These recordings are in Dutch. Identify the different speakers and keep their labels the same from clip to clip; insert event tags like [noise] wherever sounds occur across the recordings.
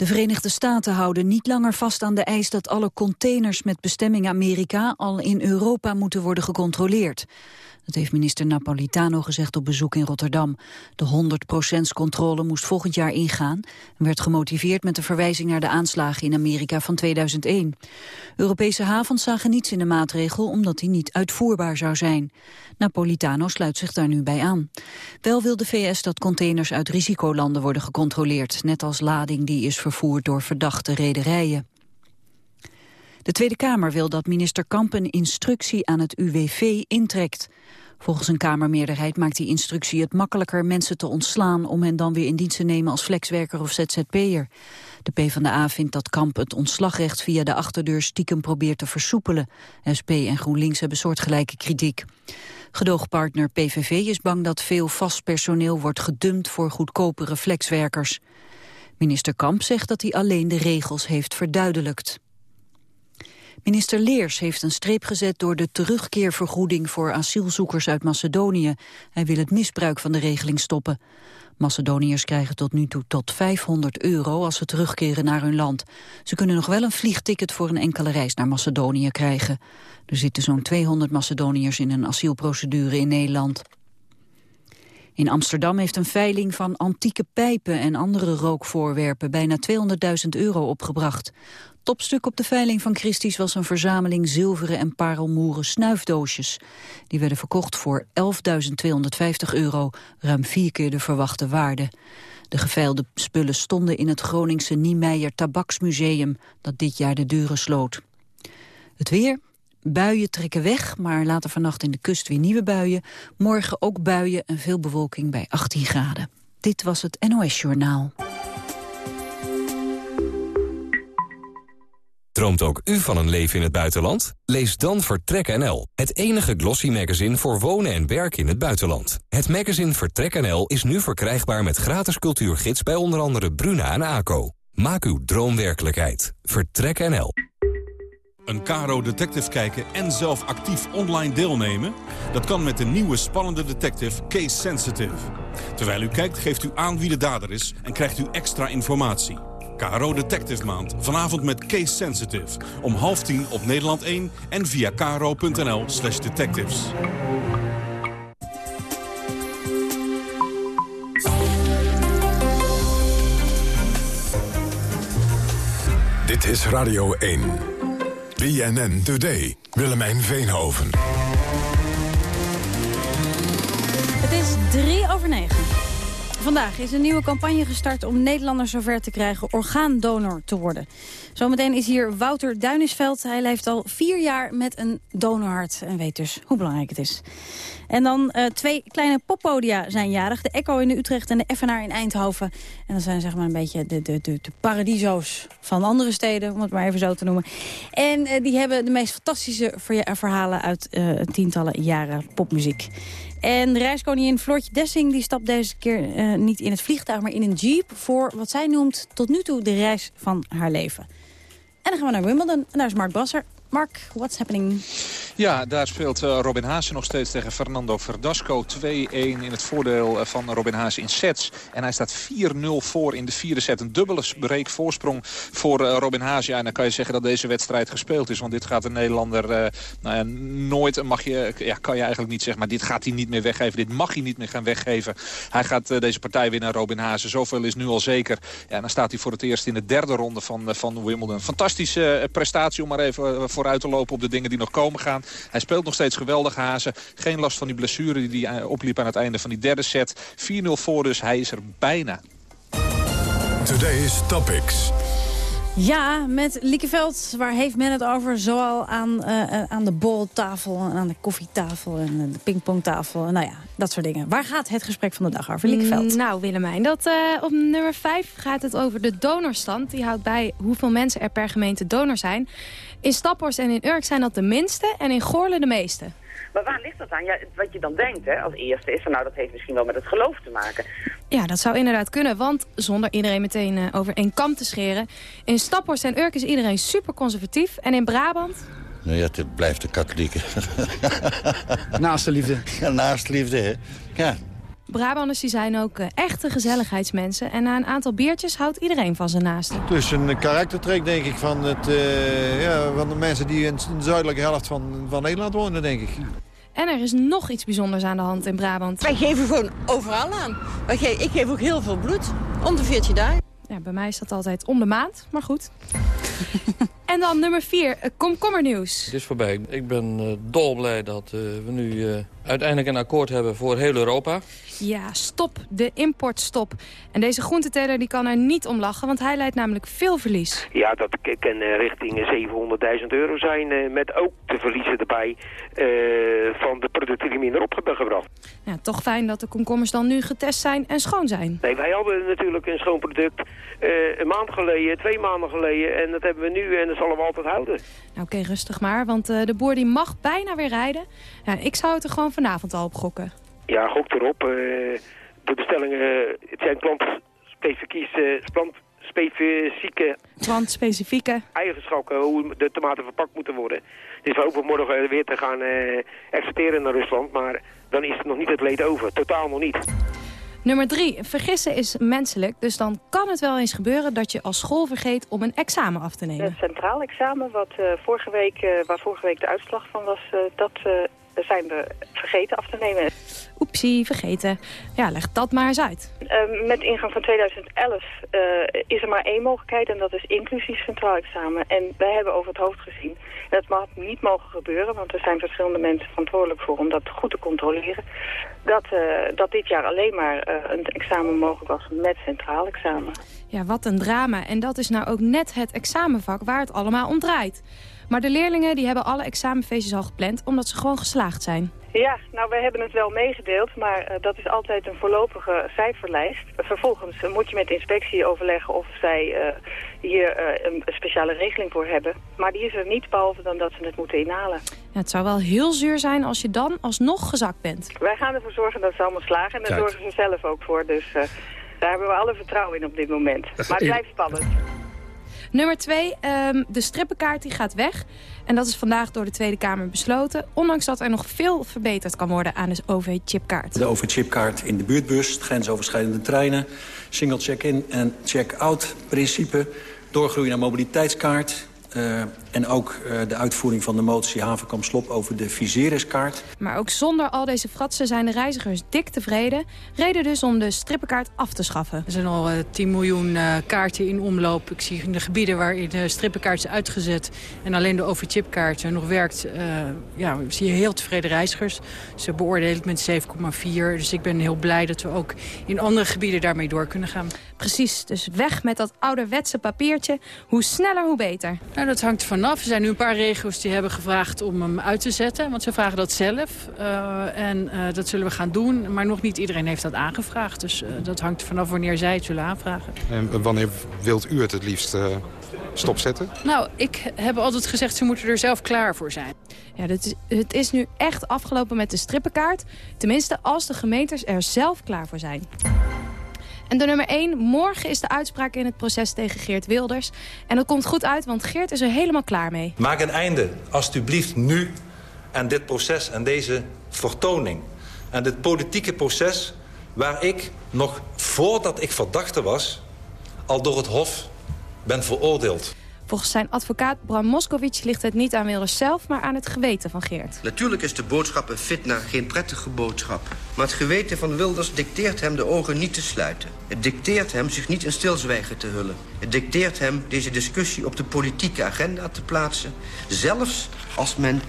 Speaker 1: De Verenigde Staten houden niet langer vast aan de eis dat alle containers met bestemming Amerika al in Europa moeten worden gecontroleerd. Dat heeft minister Napolitano gezegd op bezoek in Rotterdam. De 100% controle moest volgend jaar ingaan... en werd gemotiveerd met de verwijzing naar de aanslagen in Amerika van 2001. Europese havens zagen niets in de maatregel omdat die niet uitvoerbaar zou zijn. Napolitano sluit zich daar nu bij aan. Wel wil de VS dat containers uit risicolanden worden gecontroleerd... net als lading die is vervoerd door verdachte rederijen. De Tweede Kamer wil dat minister Kamp een instructie aan het UWV intrekt. Volgens een Kamermeerderheid maakt die instructie het makkelijker mensen te ontslaan om hen dan weer in dienst te nemen als flexwerker of ZZP'er. De PvdA vindt dat Kamp het ontslagrecht via de achterdeur stiekem probeert te versoepelen. SP en GroenLinks hebben soortgelijke kritiek. Gedoogpartner PVV is bang dat veel vast personeel wordt gedumpt voor goedkopere flexwerkers. Minister Kamp zegt dat hij alleen de regels heeft verduidelijkt. Minister Leers heeft een streep gezet door de terugkeervergoeding voor asielzoekers uit Macedonië. Hij wil het misbruik van de regeling stoppen. Macedoniërs krijgen tot nu toe tot 500 euro als ze terugkeren naar hun land. Ze kunnen nog wel een vliegticket voor een enkele reis naar Macedonië krijgen. Er zitten zo'n 200 Macedoniërs in een asielprocedure in Nederland. In Amsterdam heeft een veiling van antieke pijpen en andere rookvoorwerpen bijna 200.000 euro opgebracht. Topstuk op de veiling van Christie's was een verzameling zilveren en parelmoeren snuifdoosjes. Die werden verkocht voor 11.250 euro, ruim vier keer de verwachte waarde. De geveilde spullen stonden in het Groningse Niemeyer Tabaksmuseum, dat dit jaar de deuren sloot. Het weer, Buien trekken weg, maar later vannacht in de kust weer nieuwe buien. Morgen ook buien en veel bewolking bij 18 graden. Dit was het NOS Journaal.
Speaker 2: Droomt ook u van een leven in het buitenland? Lees dan Vertrek NL, het enige glossy magazine voor wonen en werken in het buitenland. Het magazine Vertrek NL is nu verkrijgbaar met gratis cultuurgids bij onder andere Bruna en ACO. Maak uw droom werkelijkheid. Vertrek NL.
Speaker 3: Een Caro Detective kijken en zelf actief online deelnemen? Dat kan met de nieuwe spannende detective Case Sensitive. Terwijl u kijkt geeft u aan wie de dader is en krijgt u extra informatie. Caro Detective Maand. Vanavond met Case Sensitive. Om half tien op Nederland 1 en via caro.nl slash detectives.
Speaker 4: Dit is Radio 1. BNN Today. Willemijn Veenhoven.
Speaker 5: Het is drie over negen. Vandaag is een nieuwe campagne gestart om Nederlanders zover te krijgen orgaandonor te worden. Zometeen is hier Wouter Duinisveld. Hij leeft al vier jaar met een donorhart en weet dus hoe belangrijk het is. En dan uh, twee kleine poppodia zijn jarig. De Echo in Utrecht en de FNR in Eindhoven. En dat zijn zeg maar een beetje de, de, de, paradiso's van andere steden, om het maar even zo te noemen. En uh, die hebben de meest fantastische verhalen uit uh, tientallen jaren popmuziek. En de reiskoningin Floortje Dessing die stapt deze keer niet in het vliegtuig... maar in een jeep voor wat zij noemt tot nu toe de reis van haar leven. En dan gaan we naar Wimbledon en daar is Mark Brasser. Mark, what's happening?
Speaker 6: Ja, daar speelt uh, Robin Haase nog steeds tegen Fernando Verdasco. 2-1 in het voordeel uh, van Robin Haase in sets. En hij staat 4-0 voor in de vierde set. Een dubbele break voorsprong voor uh, Robin Haase. Ja, en dan kan je zeggen dat deze wedstrijd gespeeld is. Want dit gaat de Nederlander nou ja, nooit, mag je, ja, kan je eigenlijk niet zeggen. Maar dit gaat hij niet meer weggeven. Dit mag hij niet meer gaan weggeven. Hij gaat deze partij winnen, Robin Haase. Zoveel is nu al zeker. Ja, en dan staat hij voor het eerst in de derde ronde van, van Wimbledon. Fantastische prestatie om maar even vooruit te lopen op de dingen die nog komen gaan. Hij speelt nog steeds geweldig Hazen. Geen last van die blessure die hij opliep aan het einde van die derde set. 4-0 voor dus. Hij is er bijna.
Speaker 4: Today's Topics.
Speaker 5: Ja, met Liekeveld, waar heeft men het over? Zoal aan, uh, aan de boltafel, aan de koffietafel en de pingpongtafel. Nou ja, dat soort dingen. Waar gaat het gesprek van de dag over, Liekeveld?
Speaker 7: Mm, nou, Willemijn, dat, uh, op nummer 5 gaat het over de donorstand. Die houdt bij hoeveel mensen er per gemeente donor zijn. In Staphorst en in Urk zijn dat de minste en in Goorle de meeste.
Speaker 8: Maar waar ligt dat aan? Ja, wat je dan denkt hè, als eerste is, van, nou dat heeft misschien wel met het geloof te maken.
Speaker 7: Ja, dat zou inderdaad kunnen, want zonder iedereen meteen uh, over één kam te scheren. In Staphorst en Urk is iedereen super conservatief en in Brabant...
Speaker 9: Nou ja, het blijft de katholieken.
Speaker 10: naast de liefde. [laughs]
Speaker 9: Ja, naast liefde, hè. Ja,
Speaker 7: Brabanders die zijn ook echte gezelligheidsmensen. En na een aantal biertjes houdt iedereen van zijn naasten.
Speaker 9: Dus een karaktertrek denk ik van, het, ja, van de mensen die in de zuidelijke helft van, van Nederland wonen, denk ik.
Speaker 7: En er is nog iets bijzonders aan de hand in Brabant.
Speaker 10: Wij geven gewoon overal aan. Ik geef ook heel veel bloed. Om de 14 dagen.
Speaker 7: Ja, bij mij is dat altijd om de maand, maar goed. [laughs] en dan nummer 4, komkommernieuws.
Speaker 11: Het is voorbij. Ik ben uh, dolblij dat uh, we nu uh, uiteindelijk een akkoord hebben voor heel Europa.
Speaker 7: Ja, stop de importstop. En deze groenteteler die kan er niet om lachen, want hij leidt namelijk veel verlies.
Speaker 12: Ja, dat kan richting 700.000 euro zijn, met ook de verliezen erbij van de producten die minder op hebben gebracht.
Speaker 7: Ja, toch fijn dat de komkommers dan nu getest zijn en schoon zijn.
Speaker 12: Nee, wij hadden natuurlijk een schoon product een maand geleden, twee maanden geleden en dat hebben we nu en dat zullen we altijd houden.
Speaker 7: Nou, oké, rustig maar, want de boer die mag bijna weer rijden. Ja, ik zou het er gewoon vanavond al op gokken.
Speaker 12: Ja, gok erop. Uh, de bestellingen, het zijn plantspecifieke, plantspecifieke...
Speaker 7: Plantspecifieke...
Speaker 12: Eigenschappen, hoe de tomaten verpakt moeten worden. Dus we hopen morgen weer te gaan uh, exporteren naar Rusland, maar dan is het nog niet het leed over. Totaal nog niet.
Speaker 7: Nummer drie, vergissen is menselijk. Dus dan kan het wel eens gebeuren dat je als school vergeet om een examen af te nemen.
Speaker 13: Het centraal examen, wat, uh, vorige week, uh, waar vorige week de uitslag van was, uh, dat zijn we vergeten af te nemen.
Speaker 7: Oepsie, vergeten. Ja, leg dat maar eens uit.
Speaker 13: Uh, met ingang van 2011 uh, is er maar één mogelijkheid en dat is inclusief centraal examen. En wij hebben over het hoofd gezien. dat mag niet mogen gebeuren, want er zijn verschillende mensen verantwoordelijk voor om dat goed te controleren. Dat, uh, dat dit jaar alleen maar een examen mogelijk was met centraal examen.
Speaker 7: Ja, wat een drama. En dat is nou ook net het examenvak waar het allemaal om draait. Maar de leerlingen die hebben alle examenfeestjes al gepland... omdat ze gewoon geslaagd zijn.
Speaker 13: Ja, nou, wij hebben het wel meegedeeld, maar uh, dat is altijd een voorlopige cijferlijst. Vervolgens uh, moet je met de inspectie overleggen of zij uh, hier een speciale regeling voor hebben. Maar die is er niet, behalve dan dat ze het moeten inhalen.
Speaker 7: Ja, het zou wel heel zuur zijn als je dan alsnog gezakt bent.
Speaker 13: Wij gaan ervoor zorgen dat ze allemaal slagen en daar zorgen ze zelf ook voor. Dus daar hebben we alle vertrouwen in op dit moment. Maar het blijft spannend.
Speaker 7: Nummer twee, um, de strippenkaart die gaat weg. En dat is vandaag door de Tweede Kamer besloten. Ondanks dat er nog veel verbeterd kan worden aan de OV-chipkaart.
Speaker 14: De OV-chipkaart in de buurtbus, grensoverschrijdende treinen... single check-in en check-out principe... doorgroeien naar mobiliteitskaart... Uh, en ook uh, de uitvoering van de motie Havenkamp-Slop over de Visereskaart.
Speaker 7: Maar ook zonder al deze fratsen zijn de reizigers dik tevreden. Reden dus om de strippenkaart af te schaffen.
Speaker 15: Er zijn al uh, 10 miljoen uh, kaarten in omloop. Ik zie in de gebieden waarin de strippenkaart is uitgezet... en alleen de overchipkaart nog werkt... ja, zie je heel tevreden reizigers. Ze beoordelen het met 7,4. Dus ik ben heel blij dat we ook in andere gebieden daarmee door kunnen gaan.
Speaker 7: Precies, dus weg met dat ouderwetse papiertje. Hoe sneller, hoe beter.
Speaker 15: Nou, dat hangt van vanaf. Er zijn nu een paar regio's die hebben gevraagd om hem uit te zetten. Want ze vragen dat zelf. Uh, en uh, dat zullen we gaan doen. Maar nog niet iedereen heeft dat aangevraagd. Dus uh, dat hangt vanaf wanneer zij het zullen aanvragen.
Speaker 16: En wanneer wilt u het het liefst stopzetten?
Speaker 15: Nou, ik heb altijd gezegd, ze moeten er zelf klaar voor zijn.
Speaker 7: Ja, is, het is nu echt afgelopen met de strippenkaart. Tenminste, als de gemeentes er zelf klaar voor zijn. En de nummer 1, morgen is de uitspraak in het proces tegen Geert Wilders. En dat komt goed uit, want Geert is er helemaal klaar mee.
Speaker 17: Maak een einde, alstublieft, nu aan dit proces en deze vertoning. En dit politieke proces waar ik nog voordat ik verdachte was... al door het Hof ben veroordeeld.
Speaker 7: Volgens zijn advocaat Bram Moskowitz ligt het niet aan Wilders zelf... maar aan het geweten van Geert.
Speaker 18: Natuurlijk is de boodschap een fitna geen prettige boodschap. Maar het geweten van Wilders dicteert hem de ogen niet te sluiten. Het dicteert hem zich niet in stilzwijgen te hullen. Het dicteert hem deze discussie op de politieke agenda te plaatsen. Zelfs als men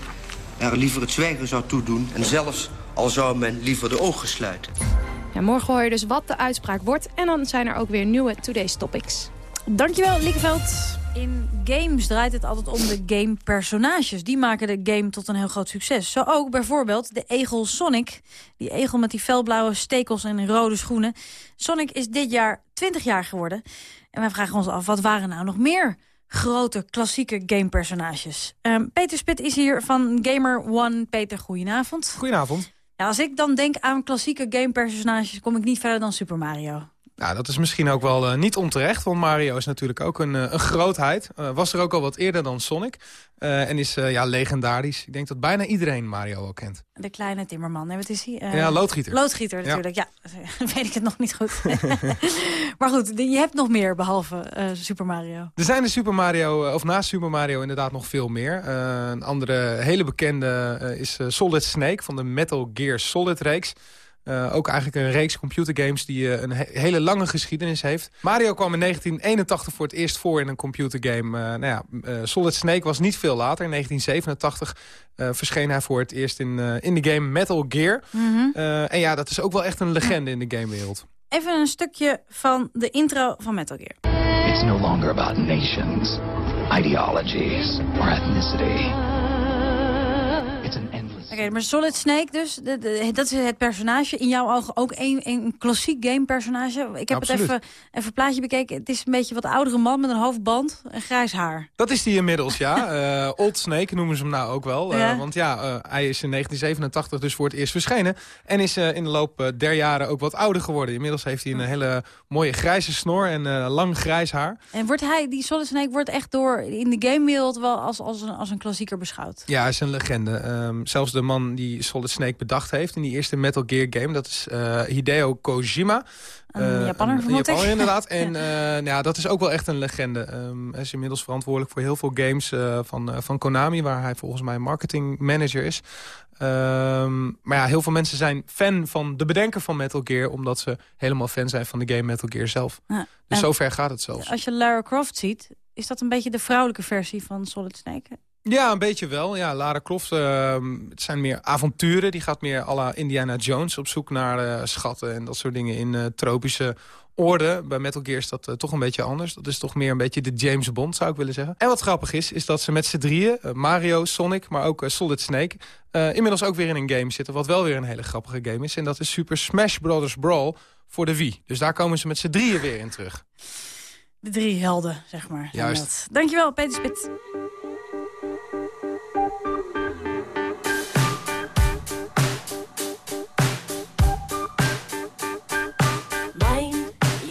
Speaker 18: er liever het zwijgen zou toedoen... en zelfs al zou men liever de ogen sluiten.
Speaker 7: Ja, morgen hoor je dus wat de uitspraak wordt... en dan zijn er ook weer nieuwe Today's Topics. Dankjewel, Liekeveld.
Speaker 5: In games draait het altijd om de game-personages. Die maken de game tot een heel groot succes. Zo ook bijvoorbeeld de egel Sonic. Die egel met die felblauwe stekels en rode schoenen. Sonic is dit jaar 20 jaar geworden. En wij vragen ons af, wat waren nou nog meer grote klassieke game-personages? Um, Peter Spit is hier van Gamer One. Peter, goedenavond.
Speaker 19: Goedenavond.
Speaker 5: Ja, als ik dan denk aan klassieke game-personages... kom ik niet verder dan Super Mario.
Speaker 19: Nou, dat is misschien ook wel uh, niet onterecht, want Mario is natuurlijk ook een, uh, een grootheid. Uh, was er ook al wat eerder dan Sonic. en is ja, legendarisch. Ik denk dat bijna iedereen Mario wel kent.
Speaker 20: De kleine timmerman. Nee, wat is hij?
Speaker 19: ja, loodgieter.
Speaker 20: Loodgieter natuurlijk, ja. ja. [laughs] weet ik het nog niet goed. [laughs] maar goed, je hebt nog meer behalve Super Mario.
Speaker 19: Er zijn de Super Mario, of naast Super Mario inderdaad nog veel meer. een andere hele bekende is Solid Snake van de Metal Gear Solid reeks. Uh, ook eigenlijk een reeks computergames die uh, een he hele lange geschiedenis heeft. Mario kwam in 1981 voor het eerst voor in een computergame. Uh, nou ja, Solid Snake was niet veel later. In 1987 verscheen hij voor het eerst in, in de game Metal Gear. Mm -hmm. en ja, dat is ook wel echt een legende in de gamewereld.
Speaker 20: Even een stukje van de intro van Metal Gear.
Speaker 15: It's no longer about nations, ideologies or ethnicity.
Speaker 20: Maar Solid Snake dus, dat is het personage. In jouw ogen ook een, een klassiek game personage. Ik heb het even, even een plaatje bekeken. Het is een beetje wat oudere man met een hoofdband en grijs haar.
Speaker 19: Dat is die inmiddels, ja. uh, [laughs] Old Snake noemen ze hem nou ook wel. Uh, Want ja, uh, hij is in 1987 dus voor het eerst verschenen. En is in de loop der jaren ook wat ouder geworden. Inmiddels heeft hij een hele mooie grijze snor en lang grijs haar.
Speaker 20: En wordt hij, die Solid Snake wordt echt door in de gamewereld wel als, als, een, als een klassieker beschouwd?
Speaker 19: Ja, hij is een legende. Um, zelfs de de man die Solid Snake bedacht heeft in die eerste Metal Gear game. Dat is uh, Hideo Kojima.
Speaker 20: Een uh, Japaner,
Speaker 19: een Japaner inderdaad. [laughs] En uh, nou ja, dat is ook wel echt een legende. Um, hij is inmiddels verantwoordelijk voor heel veel games van, van Konami... waar hij volgens mij marketing manager is. Um, maar ja, heel veel mensen zijn fan van de bedenker van Metal Gear... omdat ze helemaal fan zijn van de game Metal Gear zelf. Ja. Dus zover gaat het zelfs.
Speaker 20: Als je Lara Croft ziet, is dat een beetje de vrouwelijke versie van Solid Snake?
Speaker 19: Ja, een beetje wel. Ja, Lara Croft, uh, het zijn meer avonturen. Die gaat meer à la Indiana Jones op zoek naar uh, schatten en dat soort dingen in uh, tropische orde. Bij Metal Gear is dat uh, toch een beetje anders. Dat is toch meer een beetje de James Bond, zou ik willen zeggen. En wat grappig is, is dat ze met z'n drieën, Mario, Sonic, maar ook Solid Snake... inmiddels ook weer in een game zitten, wat wel weer een hele grappige game is. En dat is Super Smash Bros. Brawl voor de Wii. Dus daar komen ze met z'n drieën weer in terug.
Speaker 20: De drie helden, zeg maar.
Speaker 19: Juist.
Speaker 20: Dankjewel, Peter Spit.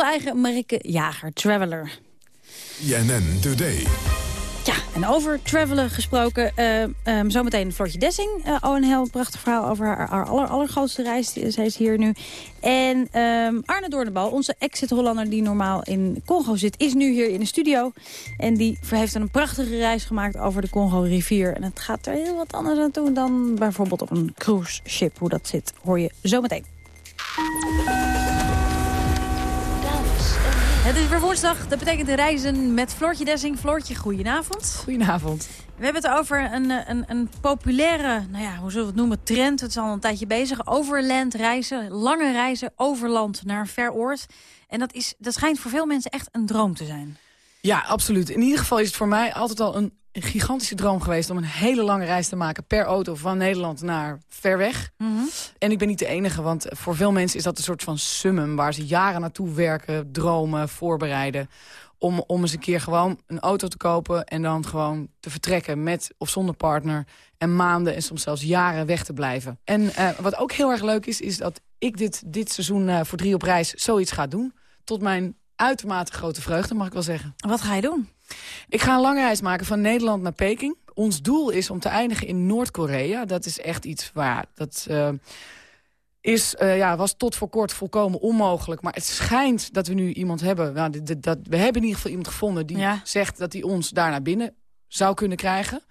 Speaker 5: Onze eigen Marike Jager, Traveler.
Speaker 4: INN Today.
Speaker 5: Ja, en over travelen gesproken. Uh, um, zometeen Floortje Dessing. Uh, oh, een heel prachtig verhaal over haar, haar aller, allergrootste reis. Zij is hier nu. En um, Arne Doornbal, onze exit-Hollander die normaal in Congo zit... is nu hier in de studio. En die heeft een prachtige reis gemaakt over de Congo-rivier. En het gaat er heel wat anders aan toe dan bijvoorbeeld op een cruise ship. Hoe dat zit, hoor je zometeen. Het is weer woensdag, dat betekent reizen met Floortje Dessing. Floortje, goedenavond.
Speaker 21: Goedenavond.
Speaker 5: We hebben het over een, een, een populaire, nou ja, hoe zullen we het noemen, trend. Het is al een tijdje bezig. Overland reizen, lange reizen, overland naar een ver oord. En dat, is, dat schijnt voor veel mensen echt een droom te zijn.
Speaker 21: Ja, absoluut. In ieder geval is het voor mij altijd al een een gigantische droom geweest om een hele lange reis te maken per auto van Nederland naar ver weg.
Speaker 5: Mhm.
Speaker 21: En ik ben niet de enige, want voor veel mensen is dat een soort van summum waar ze jaren naartoe werken, dromen, voorbereiden. Om, om eens een keer gewoon een auto te kopen en dan gewoon te vertrekken met of zonder partner. En maanden en soms zelfs jaren weg te blijven. En uh, wat ook heel erg leuk is, is dat ik dit, dit seizoen uh, voor drie op reis zoiets ga doen. Tot mijn uitermate grote vreugde, mag ik wel zeggen.
Speaker 5: Wat ga je doen?
Speaker 21: Ik ga een lange reis maken van Nederland naar Peking. Ons doel is om te eindigen in Noord-Korea. Dat is echt iets waar... Dat, uh, is, uh, ja, was tot voor kort volkomen onmogelijk. Maar het schijnt dat we nu iemand hebben... Nou, dat, dat, we hebben in ieder geval iemand gevonden die ja. zegt... dat hij ons daar naar binnen zou kunnen krijgen.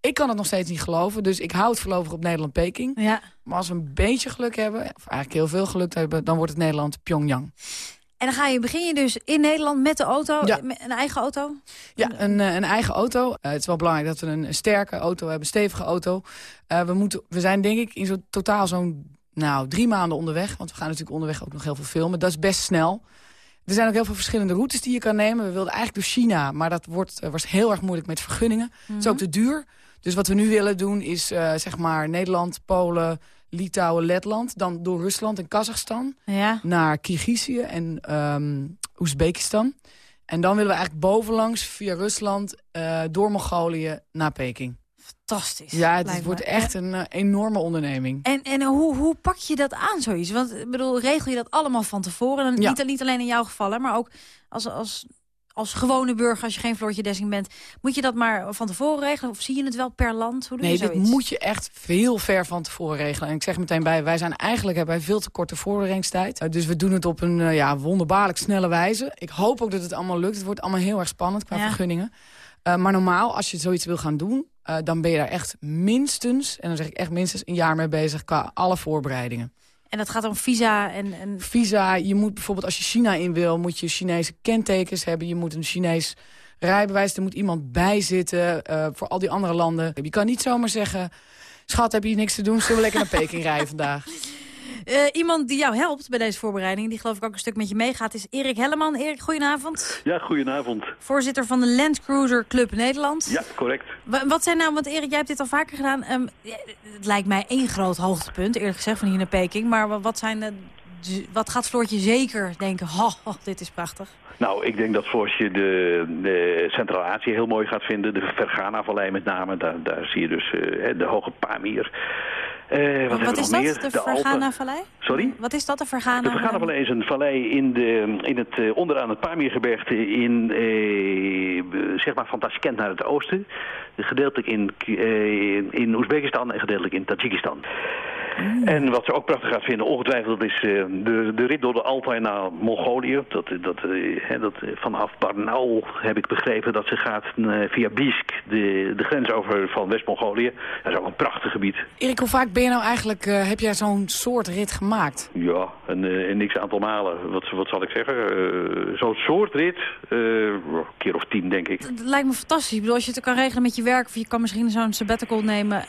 Speaker 21: Ik kan het nog steeds niet geloven. Dus ik hou het voorlopig op Nederland-Peking.
Speaker 5: Ja.
Speaker 21: Maar als we een beetje geluk hebben... of eigenlijk heel veel geluk hebben... dan wordt het Nederland-Pyongyang.
Speaker 5: En dan ga je, begin je dus in Nederland met de auto,
Speaker 21: ja.
Speaker 5: een eigen auto?
Speaker 21: Ja, een, een eigen auto. Uh, het is wel belangrijk dat we een sterke auto hebben, een stevige auto. Uh, we, moeten, we zijn denk ik in zo totaal zo'n nou, drie maanden onderweg. Want we gaan natuurlijk onderweg ook nog heel veel filmen. Dat is best snel. Er zijn ook heel veel verschillende routes die je kan nemen. We wilden eigenlijk door China, maar dat wordt, uh, was heel erg moeilijk met vergunningen. Mm -hmm. Het is ook te duur. Dus wat we nu willen doen is zeg maar Nederland, Polen... Litouwen, Letland, dan door Rusland en Kazachstan
Speaker 5: ja.
Speaker 21: naar Kirgizië en um, Oezbekistan. En dan willen we eigenlijk bovenlangs via Rusland uh, door Mongolië naar Peking.
Speaker 5: Fantastisch.
Speaker 21: Ja, het wordt echt een uh, enorme onderneming.
Speaker 5: En, en hoe, hoe pak je dat aan, zoiets? Want ik bedoel, regel je dat allemaal van tevoren? En
Speaker 21: ja.
Speaker 5: niet, niet alleen in jouw geval, hè, maar ook als, als als gewone burger, als je geen Floortje Dessing bent... moet je dat maar van tevoren regelen? Of zie je het wel per land? Hoe doe
Speaker 21: nee,
Speaker 5: je
Speaker 21: dit moet je echt veel ver van tevoren regelen. En ik zeg meteen bij, wij zijn eigenlijk hebben wij veel te korte voorbereidingstijd. Uh, dus we doen het op een uh, ja, wonderbaarlijk snelle wijze. Ik hoop ook dat het allemaal lukt. Het wordt allemaal heel erg spannend qua ja. vergunningen. Uh, maar normaal, als je zoiets wil gaan doen... dan ben je daar echt minstens, en dan zeg ik echt minstens een jaar mee bezig... qua alle voorbereidingen.
Speaker 5: En dat gaat om visa en, en...
Speaker 21: Visa, je moet bijvoorbeeld als je China in wil... moet je Chinese kentekens hebben. Je moet een Chinees rijbewijs. Er moet iemand bij zitten uh, voor al die andere landen. Je kan niet zomaar zeggen... schat, heb je niks te doen? Zullen we lekker naar Peking rijden [laughs] vandaag?
Speaker 5: Uh, iemand die jou helpt bij deze voorbereiding... die geloof ik ook een stuk met je meegaat, is Erik Helleman. Erik, goedenavond.
Speaker 22: Ja, goedenavond.
Speaker 5: Voorzitter van de Land Cruiser Club Nederland.
Speaker 22: Ja, correct.
Speaker 5: W wat zijn nou, want Erik, jij hebt dit al vaker gedaan. Um, het lijkt mij één groot hoogtepunt, eerlijk gezegd, van hier naar Peking. Maar wat, zijn de, wat gaat Floortje zeker denken, oh, oh, dit is prachtig?
Speaker 22: Nou, ik denk dat Floortje de, de Centraal-Azië heel mooi gaat vinden. De Fergana-vallei met name, daar, daar zie je dus uh, de hoge Pamir.
Speaker 5: Uh, wat, wat is dat, meer? de, de Fergana-vallei?
Speaker 22: Sorry?
Speaker 5: Wat is dat, de Fergana-vallei?
Speaker 22: De Fergana-vallei is een vallei in, de, in het, uh, onderaan het Pamirgebergte in, uh, zeg maar van Tashkent naar het oosten. Gedeeltelijk in, in Oezbekistan en gedeeltelijk in Tajikistan. Mm. En wat ze ook prachtig gaat vinden, ongetwijfeld, is uh, de, de rit door de Altai naar Mongolië. Dat, dat, uh, dat, vanaf Barnaul heb ik begrepen dat ze gaat uh, via Biesk, de, de grens over van West-Mongolië. Dat is ook een prachtig gebied.
Speaker 21: Erik, hoe vaak ben je nou eigenlijk, heb jij zo'n soort rit gemaakt?
Speaker 22: Ja, een, een niks aantal malen. Wat, wat zal ik zeggen? zo'n soort rit, een keer of tien denk ik.
Speaker 5: Het lijkt me fantastisch. Ik bedoel, als je het kan regelen met je werk, of je kan misschien zo'n sabbatical nemen.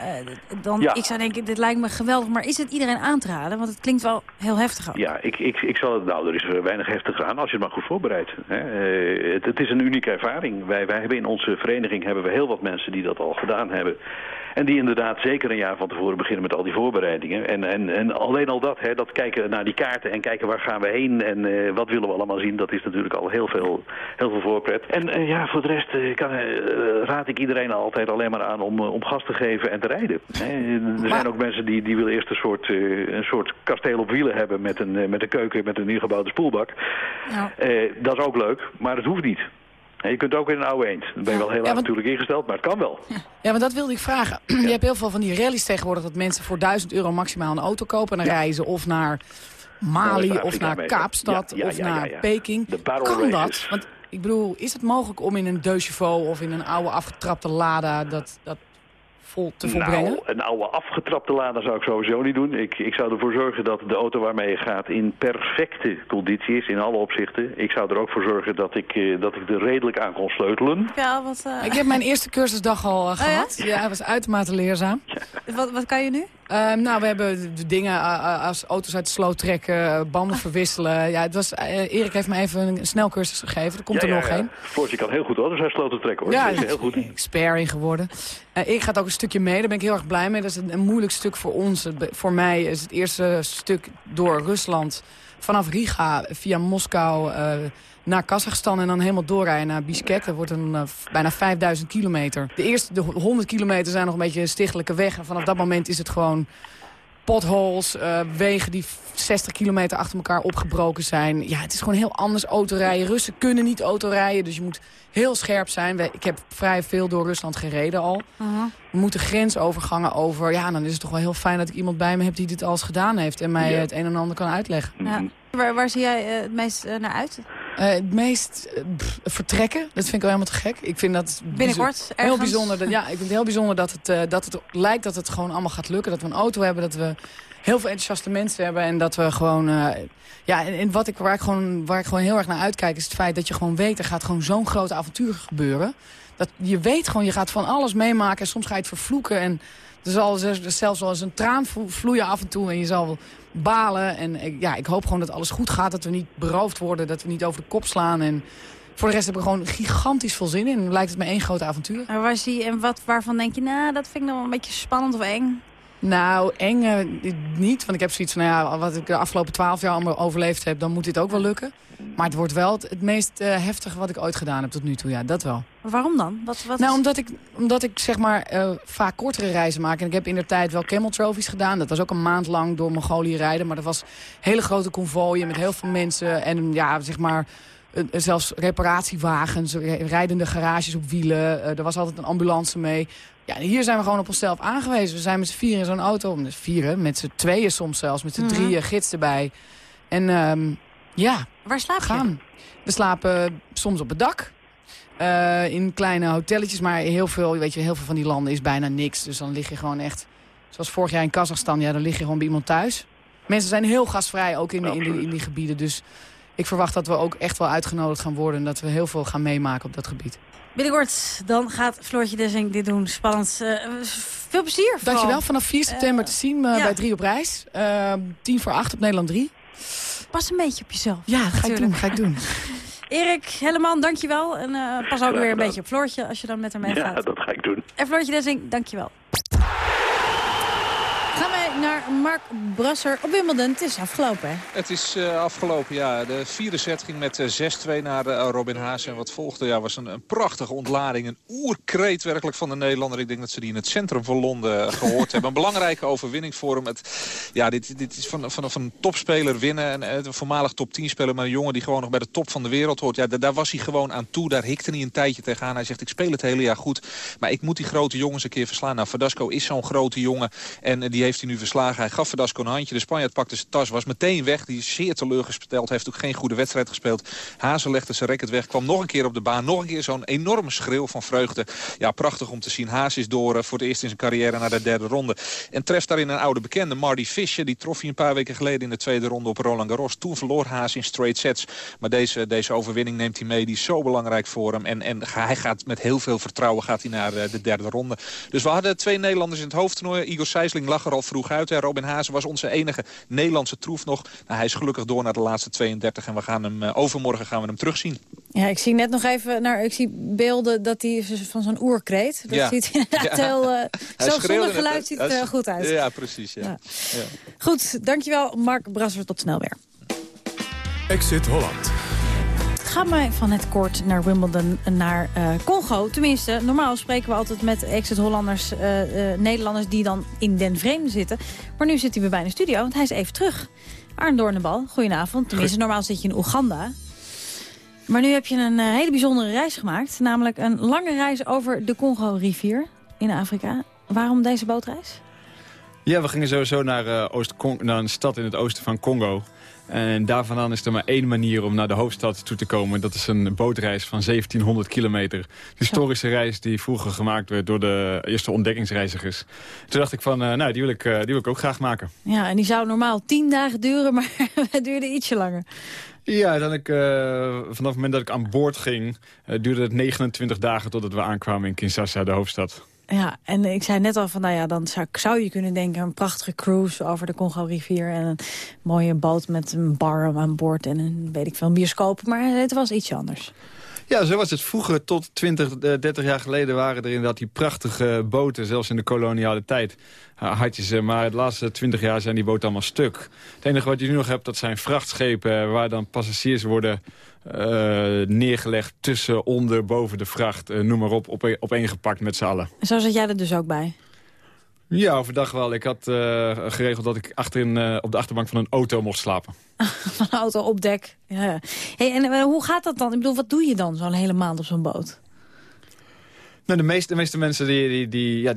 Speaker 5: dan, ja. ik zou denken, dit lijkt me geweldig. Maar is het iedereen aan te raden? Want het klinkt wel heel heftig ook.
Speaker 22: Ja, ik, ik, ik zal, nou, er is weinig heftig aan als je het maar goed voorbereidt. Hè. Uh, het, het, is een unieke ervaring. Wij, wij hebben in onze vereniging hebben we heel wat mensen die dat al gedaan hebben. En die inderdaad zeker een jaar van tevoren beginnen met al die voorbereidingen. En, en, en alleen al dat, hè, dat kijken naar die kaarten en kijken waar gaan we heen en uh, wat willen we allemaal zien, dat is natuurlijk al heel veel, heel veel voorpret. En uh, ja, voor de rest uh, kan, raad ik iedereen altijd alleen maar aan om, om gas te geven en te rijden. Hè. Er zijn ook mensen die, die willen eerst een soort, eh, een soort kasteel op wielen hebben met een, eh, met een keuken met een ingebouwde spoelbak.
Speaker 5: Ja.
Speaker 22: Eh, dat is ook leuk, maar het hoeft niet. En je kunt ook in een oude eend. Dan ben je wel heel
Speaker 21: Ja, want-
Speaker 22: natuurlijk ingesteld, maar het kan wel.
Speaker 21: Ja, maar dat wilde ik vragen. [clears throat] Je hebt heel veel van die rallies tegenwoordig... dat mensen voor 1000 euro maximaal een auto kopen... en dan reizen ze of naar Mali of naar. Kaapstad of naar. Peking.
Speaker 22: De
Speaker 21: kan dat? Want ik bedoel, is het mogelijk om in een Deux of in een oude afgetrapte Lada dat, dat vol te volbrengen?
Speaker 22: Nou, een oude afgetrapte Lada zou ik sowieso niet doen. Ik, ik zou ervoor zorgen dat de auto waarmee je gaat in perfecte conditie is, in alle opzichten. Ik zou er ook voor zorgen dat ik, eh, dat ik er redelijk aan kon sleutelen.
Speaker 5: Je al wat, eh,
Speaker 21: Ik heb mijn eerste cursusdag al eh, gehad. ja? hij was uitermate leerzaam.
Speaker 5: wat, wat kan je nu?
Speaker 21: Ehm, nou, we hebben de dingen eh, als auto's uit de sloot trekken, banden verwisselen. Ja, het was, Erik heeft me even een snelcursus gegeven. Er komt
Speaker 22: Ja,
Speaker 21: er
Speaker 22: ja,
Speaker 21: nog
Speaker 22: ja.
Speaker 21: één.
Speaker 22: Floortje kan heel goed auto's uit sloten trekken hoor.
Speaker 21: Ja,
Speaker 22: is heel goed.
Speaker 21: expert in geworden. Eh Erik gaat ook een stukje mee, daar ben ik heel erg blij mee. Dat is een, moeilijk stuk voor ons. Voor mij is het eerste stuk door Rusland vanaf Riga via Moskou eh, naar Kazachstan... en dan helemaal doorrijden naar Bishkek. Dat wordt een, eh, bijna 5000 kilometer. De eerste de 100 kilometer zijn nog een beetje een stichtelijke weg. En vanaf dat moment is het gewoon potholes, eh, wegen die 60 kilometer achter elkaar opgebroken zijn. Ja, het is gewoon heel anders autorijden. Russen kunnen niet autorijden, dus je moet heel scherp zijn. Ik heb vrij veel door Rusland gereden al. We moeten grensovergangen over. Ja, dan is het toch wel heel fijn dat ik iemand bij me heb die dit alles gedaan heeft... en mij
Speaker 22: Ja.
Speaker 21: het een en ander kan uitleggen.
Speaker 5: Ja. Waar, waar zie jij eh, het meest eh, naar uit?
Speaker 21: Eh, het meest eh, pff, vertrekken, dat vind ik wel helemaal te gek. Ik vind dat
Speaker 5: Binnenkort,
Speaker 21: heel bijzonder. Dat, ja, ik vind het heel bijzonder dat het, eh, dat het lijkt dat het gewoon allemaal gaat lukken. Dat we een auto hebben, dat we heel veel enthousiaste mensen hebben. En dat we gewoon... ja, en, en wat ik, waar, ik gewoon, waar ik gewoon heel erg naar uitkijk... is het feit dat je gewoon weet... er gaat gewoon zo'n groot avontuur gebeuren. Dat je weet gewoon, je gaat van alles meemaken. En soms ga je het vervloeken. En er zal zelfs- wel eens een traan vlo- vloeien af en toe. En je zal balen. En ja, ik hoop gewoon dat alles goed gaat. Dat we niet beroofd worden. Dat we niet over de kop slaan. En voor de rest heb ik gewoon gigantisch veel zin in. Lijkt het me één groot avontuur.
Speaker 5: Maar waar zie je, en wat, waarvan denk je, nou, dat vind ik nog wel een beetje spannend of eng?
Speaker 21: Nou, eng eh, niet. Want ik heb zoiets van, nou ja, wat ik de afgelopen twaalf jaar allemaal overleefd heb... dan moet dit ook wel lukken. Maar het wordt wel het, het meest eh, heftige wat ik ooit gedaan heb tot nu toe. Ja, dat wel.
Speaker 5: Maar waarom dan? Wat, wat
Speaker 21: Nou,
Speaker 5: is-
Speaker 21: omdat ik, omdat ik zeg maar eh, vaak kortere reizen maak. En ik heb in de tijd wel Camel Trophies gedaan. Dat was ook een maand lang door Mongolië rijden. Maar dat was hele grote konvooien met heel veel mensen. En ja, zeg maar... zelfs reparatiewagens, rijdende garages op wielen. Er was altijd een ambulance mee. Ja, hier zijn we gewoon op onszelf aangewezen. We zijn met z'n vieren in zo'n auto. Met z'n vieren, met z'n tweeën soms zelfs. Met z'n
Speaker 5: Mhm.
Speaker 21: drieën, gids erbij. En ehm, ja,
Speaker 5: Waar slaap je?
Speaker 21: gaan. We slapen soms op het dak. eh, in kleine hotelletjes, maar heel veel, weet je, heel veel van die landen is bijna niks. Dus dan lig je gewoon echt, zoals vorig jaar in Kazachstan, ja, dan lig je gewoon bij iemand thuis. Mensen zijn heel gastvrij, ook in, de, in, die, in die gebieden. Dus ik verwacht dat we ook echt wel uitgenodigd gaan worden... en dat we heel veel gaan meemaken op dat gebied.
Speaker 5: Binnenkort, dan gaat Floortje Dessing dit doen. Spannend. Eh, veel plezier vooral.
Speaker 21: Dankjewel, vanaf 4 september te zien eh,
Speaker 5: ja.
Speaker 21: bij 3 op reis. Eh 10 voor 8 op Nederland 3.
Speaker 5: Pas een beetje op jezelf.
Speaker 21: Ja, dat ga ik doen, ga ik doen. [laughs]
Speaker 5: Erik Helleman, dankjewel. En eh, pas ook weer een beetje op Floortje als je dan met haar meegaat.
Speaker 22: Ja, dat ga ik doen.
Speaker 5: En Floortje Dessing, dankjewel. Naar Mark Brasser op Wimbledon. Het is afgelopen, hè?
Speaker 6: Het is eh, afgelopen, ja. De vierde set ging met eh, 6-2 naar eh, Robin Haas. En wat volgde ja, was een, een prachtige ontlading. Een oerkreet werkelijk van de Nederlander. Ik denk dat ze die in het centrum van Londen eh, gehoord [laughs] hebben. Een belangrijke overwinning voor hem. Het, ja, dit, dit is van, van, van een topspeler winnen. En, eh, een voormalig top 10 speler. Maar een jongen die gewoon nog bij de top van de wereld hoort. Ja, da- daar was hij gewoon aan toe. Daar hikte hij een tijdje tegenaan. Hij zegt, ik speel het hele jaar goed. Maar ik moet die grote jongens een keer verslaan. Nou, Verdasco is zo'n grote jongen. En eh, die heeft hij nu verslagen. Hij gaf Verdasco een handje. De Spanjaard pakte zijn tas. Was meteen weg. Die is zeer teleurgesteld. Heeft ook geen goede wedstrijd gespeeld. Hazen legde zijn racket weg. Kwam nog een keer op de baan. Nog een keer zo'n enorme schreeuw van vreugde. Ja, prachtig om te zien. Haas is door eh, voor het eerst in zijn carrière naar de derde ronde. En treft daarin een oude bekende. Marty Fischer. Die trof hij een paar weken geleden in de tweede ronde op Roland Garros. Toen verloor Haas in straight sets. Maar deze, deze overwinning neemt hij mee. Die is zo belangrijk voor hem. En, en hij gaat met heel veel vertrouwen gaat hij naar eh, de derde ronde. Dus we hadden twee Nederlanders in het hoofdtoernooi. Igor Sijsling lag er al vroeg uit. En Robin Hazen was onze enige Nederlandse troef nog. Nou, hij is gelukkig door naar de laatste 32. En we gaan hem, eh, overmorgen gaan we hem terugzien.
Speaker 5: Ja, ik zie net nog even naar, ik zie beelden dat hij van zo'n oerkreet. Dat
Speaker 6: Ja.
Speaker 5: ziet inderdaad [laughs]
Speaker 6: Ja.
Speaker 5: heel, eh, zelfs zonder geluid ziet het er
Speaker 6: is-
Speaker 5: goed uit.
Speaker 6: Ja, precies. Ja.
Speaker 5: Ja.
Speaker 6: Ja.
Speaker 5: Goed, dankjewel Mark Brasser, tot snel weer.
Speaker 4: Exit Holland.
Speaker 5: Ga maar van het kort naar Wimbledon naar uh, Congo. Tenminste, normaal spreken we altijd met exit-Hollanders, uh, uh, Nederlanders... die dan in den vreemde zitten. Maar nu zit hij weer bij de studio, want hij is even terug. Arn Doornenbal, goedenavond. Tenminste, normaal zit je in Oeganda. Maar nu heb je een hele bijzondere reis gemaakt. Namelijk een lange reis over de Congo-rivier in Afrika. Waarom deze bootreis?
Speaker 23: Ja, we gingen sowieso naar, Oost naar een stad in het oosten van Congo... En daar vandaan is er maar één manier om naar de hoofdstad toe te komen. Dat is een bootreis van 1700 kilometer. De historische reis die vroeger gemaakt werd door de eerste ontdekkingsreizigers. Toen dacht ik van, uh, nou, die wil ik, uh, die wil ik ook graag maken.
Speaker 5: Ja, en die zou normaal tien dagen duren, [laughs] maar het duurde ietsje langer.
Speaker 23: Ja, dan ik, uh, vanaf het moment dat ik aan boord ging... duurde het 29 dagen totdat we aankwamen in Kinshasa, de hoofdstad.
Speaker 5: Ja, en ik zei net al van, nou ja, dan zou, zou je kunnen denken... een prachtige cruise over de Congo-rivier... en een mooie boot met een bar aan boord en een, weet ik veel, bioscoop. Maar het was iets anders.
Speaker 23: Ja, zo was het vroeger. Tot 20, 30 jaar geleden waren er inderdaad die prachtige boten. Zelfs in de koloniale tijd had je ze. Maar de laatste 20 jaar zijn die boten allemaal stuk. Het enige wat je nu nog hebt, dat zijn vrachtschepen... waar dan passagiers worden uh, neergelegd tussen, onder, boven de vracht. Uh, noem maar op, op, opeengepakt met z'n allen.
Speaker 5: Zo zat jij er dus ook bij?
Speaker 23: Ja, overdag wel. Ik had uh, geregeld dat ik achterin op de achterbank van een auto mocht slapen. [laughs]
Speaker 5: van een auto op dek. Ja. Hey, en hoe gaat dat dan? Ik bedoel, wat doe je dan zo'n hele maand op zo'n boot?
Speaker 23: Nou, de, meeste, de meeste mensen die, die, die, ja,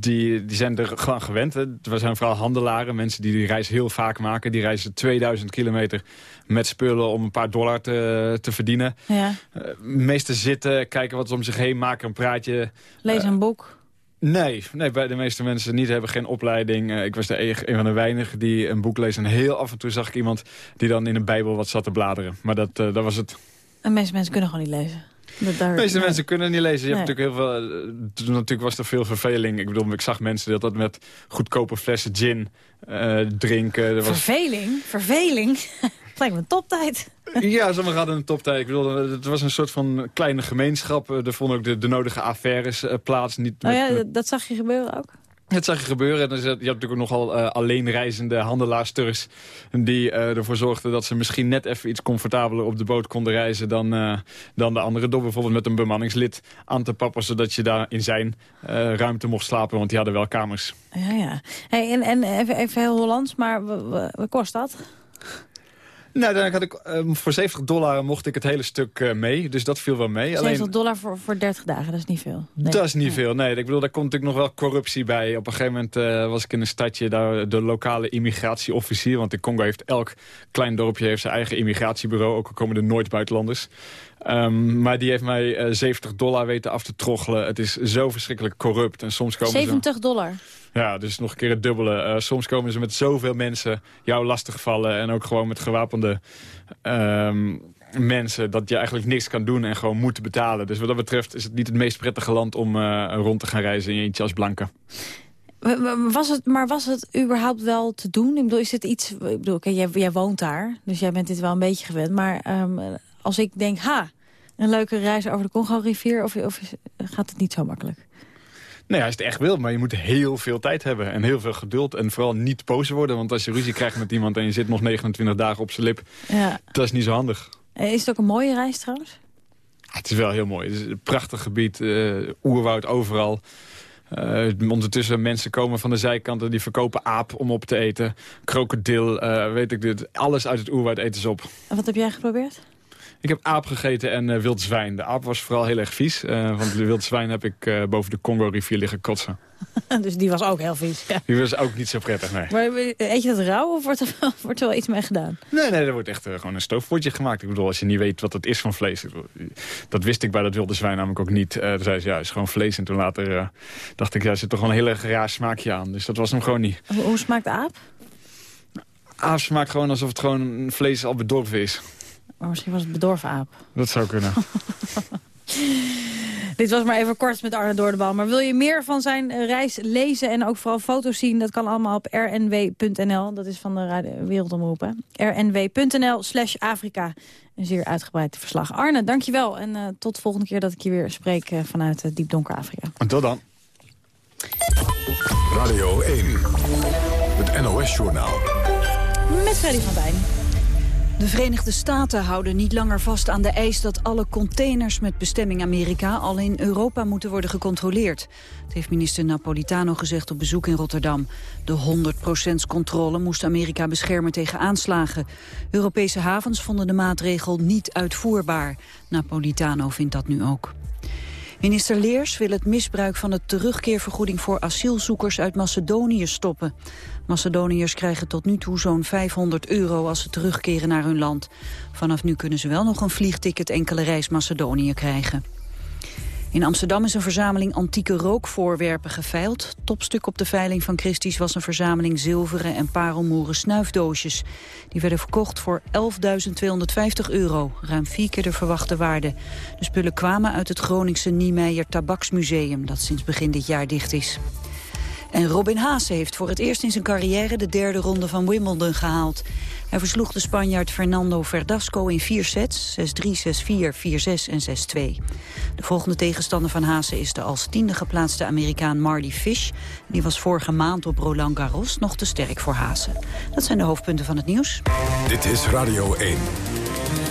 Speaker 23: die, die zijn er gewoon gewend. Hè. We zijn vooral handelaren, mensen die die reis heel vaak maken. Die reizen 2000 kilometer met spullen om een paar dollar te, te verdienen. Ja. Uh, meesten zitten, kijken wat ze om zich heen, maken een praatje.
Speaker 5: Lezen een boek.
Speaker 23: Nee, nee, bij de meeste mensen niet hebben geen opleiding. Uh, ik was de een van de weinigen die een boek lezen. En heel af en toe zag ik iemand die dan in een bijbel wat zat te bladeren. Maar dat, dat was het.
Speaker 5: En de meeste mensen kunnen gewoon niet lezen.
Speaker 23: De meeste mensen kunnen niet lezen. Je hebt natuurlijk heel veel, uh, natuurlijk was er veel verveling. Ik bedoel, ik zag mensen dat dat met goedkope flessen gin uh, drinken.
Speaker 5: Er was... Verveling? Verveling? Het [laughs] lijkt me een toptijd.
Speaker 23: Ja, sommigen hadden een toptijd. Ik bedoel, het was een soort van kleine gemeenschap. Er vonden ook de, de nodige affaires uh, plaats. Niet
Speaker 5: oh ja, dat zag je gebeuren ook?
Speaker 23: Het zag je gebeuren. En je hebt natuurlijk ook nogal uh, alleenreizende handelaarsters... die uh, ervoor zorgden dat ze misschien net even iets comfortabeler op de boot konden reizen... dan, uh, dan de anderen. Door bijvoorbeeld met een bemanningslid aan te pappen... zodat je daar in zijn ruimte mocht slapen, want die hadden wel kamers.
Speaker 5: Ja, ja. Hey, en en even, even heel Hollands, maar wat kost dat?
Speaker 23: Nou, dan had ik, um, voor 70 dollar mocht ik het hele stuk uh, mee. Dus dat viel wel mee.
Speaker 5: 70 Alleen, dollar voor, voor 30 dagen, dat is niet veel.
Speaker 23: Nee. Dat is niet nee. veel, nee. Ik bedoel, daar komt natuurlijk nog wel corruptie bij. Op een gegeven moment uh, was ik in een stadje, daar de lokale immigratieofficier... want in Congo heeft elk klein dorpje heeft zijn eigen immigratiebureau. Ook al komen er nooit buitenlanders. Um, maar die heeft mij uh, 70 dollar weten af te troggelen. Het is zo verschrikkelijk corrupt. En soms komen
Speaker 5: 70 dollar?
Speaker 23: Ja, dus nog een keer het dubbele. Uh, soms komen ze met zoveel mensen jou lastigvallen... en ook gewoon met gewapende um, mensen... dat je eigenlijk niks kan doen en gewoon moet betalen. Dus wat dat betreft is het niet het meest prettige land... om uh, rond te gaan reizen in eentje als blanke.
Speaker 5: Was het, maar was het überhaupt wel te doen? Ik bedoel, is het iets... Ik bedoel, okay, jij, jij woont daar, dus jij bent dit wel een beetje gewend. Maar um, als ik denk, ha, een leuke reis over de Congo-rivier... Of, of gaat het niet zo makkelijk?
Speaker 23: Nee, als je het echt wil, maar je moet heel veel tijd hebben. En heel veel geduld. En vooral niet boos worden. Want als je ruzie krijgt met iemand en je zit nog 29 dagen op zijn lip... Ja. dat is niet zo handig.
Speaker 5: Is het ook een mooie reis trouwens?
Speaker 23: het is wel heel mooi. Het is een prachtig gebied. Uh, oerwoud overal. Uh, ondertussen mensen komen van de zijkanten die verkopen aap om op te eten. Krokodil, uh, weet ik dit. Alles uit het oerwoud eten ze op.
Speaker 5: En wat heb jij geprobeerd?
Speaker 23: Ik heb aap gegeten en uh, wild zwijn. De aap was vooral heel erg vies. Uh, want de wild zwijn heb ik uh, boven de Congo-rivier liggen kotsen. [laughs]
Speaker 5: dus die was ook heel vies. Ja.
Speaker 23: Die was ook niet zo prettig, nee.
Speaker 5: Maar eet je dat rauw of wordt er, wel, [laughs] wordt er wel iets mee gedaan?
Speaker 23: Nee, nee, er wordt echt gewoon een stoofpotje gemaakt. Ik bedoel, als je niet weet wat het is van vlees. Dat wist ik bij dat wilde zwijn namelijk ook niet. Toen zei ze, ja, het is gewoon vlees. En toen later dacht ik, ja, er zit toch wel een hele raar smaakje aan. Dus dat was hem gewoon niet.
Speaker 5: Hoe, hoe smaakt aap?
Speaker 23: Aap smaakt gewoon alsof het gewoon vlees al bedorven is.
Speaker 5: Maar misschien was het bedorven aap.
Speaker 23: Dat zou kunnen. [laughs]
Speaker 5: Dit was maar even kort met Arne Doordebal. Maar wil je meer van zijn reis lezen en ook vooral foto's zien... dat kan allemaal op rnw.nl. Dat is van de Wereldomroep, rnw.nl slash Afrika. Een zeer uitgebreid verslag. Arne, dankjewel. En uh, tot de volgende keer dat ik je weer spreek uh, vanuit uh, Diep Donker Afrika.
Speaker 23: En tot dan.
Speaker 4: Radio 1, het NOS-journaal.
Speaker 5: Met Freddy van Wijn.
Speaker 1: De Verenigde Staten houden niet langer vast aan de eis dat alle containers met bestemming Amerika al in Europa moeten worden gecontroleerd. Dat heeft minister Napolitano gezegd op bezoek in Rotterdam. De 100% controle moest Amerika beschermen tegen aanslagen. Europese havens vonden de maatregel niet uitvoerbaar. Napolitano vindt dat nu ook. Minister Leers wil het misbruik van de terugkeervergoeding voor asielzoekers uit Macedonië stoppen. Macedoniërs krijgen tot nu toe zo'n 500 euro als ze terugkeren naar hun land. Vanaf nu kunnen ze wel nog een vliegticket enkele reis Macedonië krijgen. In Amsterdam is een verzameling antieke rookvoorwerpen geveild. Topstuk op de veiling van Christie's was een verzameling zilveren en parelmoeren snuifdoosjes. Die werden verkocht voor 11.250 euro, ruim vier keer de verwachte waarde. De spullen kwamen uit het Groningse Niemeyer Tabaksmuseum, dat sinds begin dit jaar dicht is. En Robin Haase heeft voor het eerst in zijn carrière de derde ronde van Wimbledon gehaald. Hij versloeg de Spanjaard Fernando Verdasco in vier sets, 6-3, 6-4, 4-6 en 6-2. De volgende tegenstander van Haase is de als tiende geplaatste Amerikaan Marty Fish. Die was vorige maand op Roland Garros nog te sterk voor Haase. Dat zijn de hoofdpunten van het nieuws.
Speaker 4: Dit is Radio 1.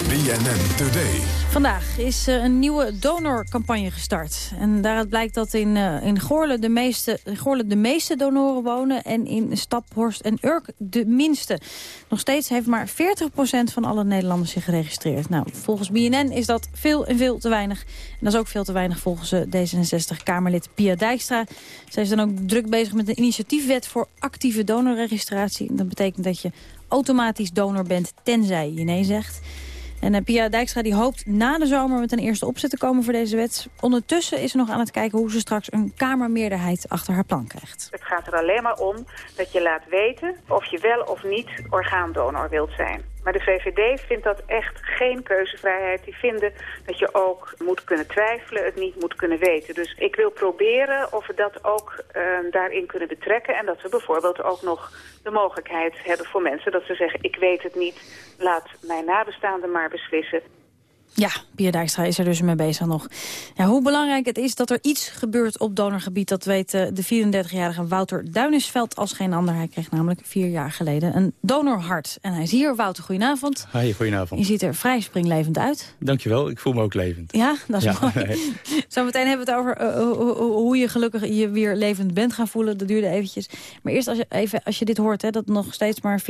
Speaker 4: BNN Today.
Speaker 5: Vandaag is uh, een nieuwe donorcampagne gestart. En daaruit blijkt dat in, uh, in Goorle, de meeste, in de meeste donoren wonen... en in Staphorst en Urk de minste. Nog steeds heeft maar 40% van alle Nederlanders zich geregistreerd. Nou, volgens BNN is dat veel en veel te weinig. En dat is ook veel te weinig volgens uh, D66-Kamerlid Pia Dijkstra. Zij is dan ook druk bezig met een initiatiefwet voor actieve donorregistratie. Dat betekent dat je automatisch donor bent tenzij je nee zegt... En uh, Pia Dijkstra die hoopt na de zomer met een eerste opzet te komen voor deze wet. Ondertussen is ze nog aan het kijken hoe ze straks een kamermeerderheid achter haar plan krijgt.
Speaker 13: Het gaat er alleen maar om dat je laat weten of je wel of niet orgaandonor wilt zijn. Maar de VVD vindt dat echt geen keuzevrijheid. Die vinden dat je ook moet kunnen twijfelen, het niet moet kunnen weten. Dus ik wil proberen of we dat ook uh, daarin kunnen betrekken. En dat we bijvoorbeeld ook nog de mogelijkheid hebben voor mensen dat ze zeggen... ik weet het niet, laat mijn nabestaanden maar beslissen.
Speaker 5: Ja, Pia Dijkstra is er dus mee bezig nog. Ja, hoe belangrijk het is dat er iets gebeurt op donorgebied... dat weet uh, de 34-jarige Wouter Duinisveld als geen ander. Hij kreeg namelijk vier jaar geleden een donorhart. En hij is hier. Wouter, goedenavond.
Speaker 24: Hi, goedenavond.
Speaker 5: Je ziet er vrij springlevend uit.
Speaker 24: Dankjewel, ik voel me ook levend.
Speaker 5: Ja, dat is ja, mooi. Nee. [laughs] Zometeen hebben we het over uh, hoe je gelukkig je weer levend bent gaan voelen. Dat duurde eventjes. Maar eerst als je, even, als je dit hoort, hè, dat nog steeds maar 40%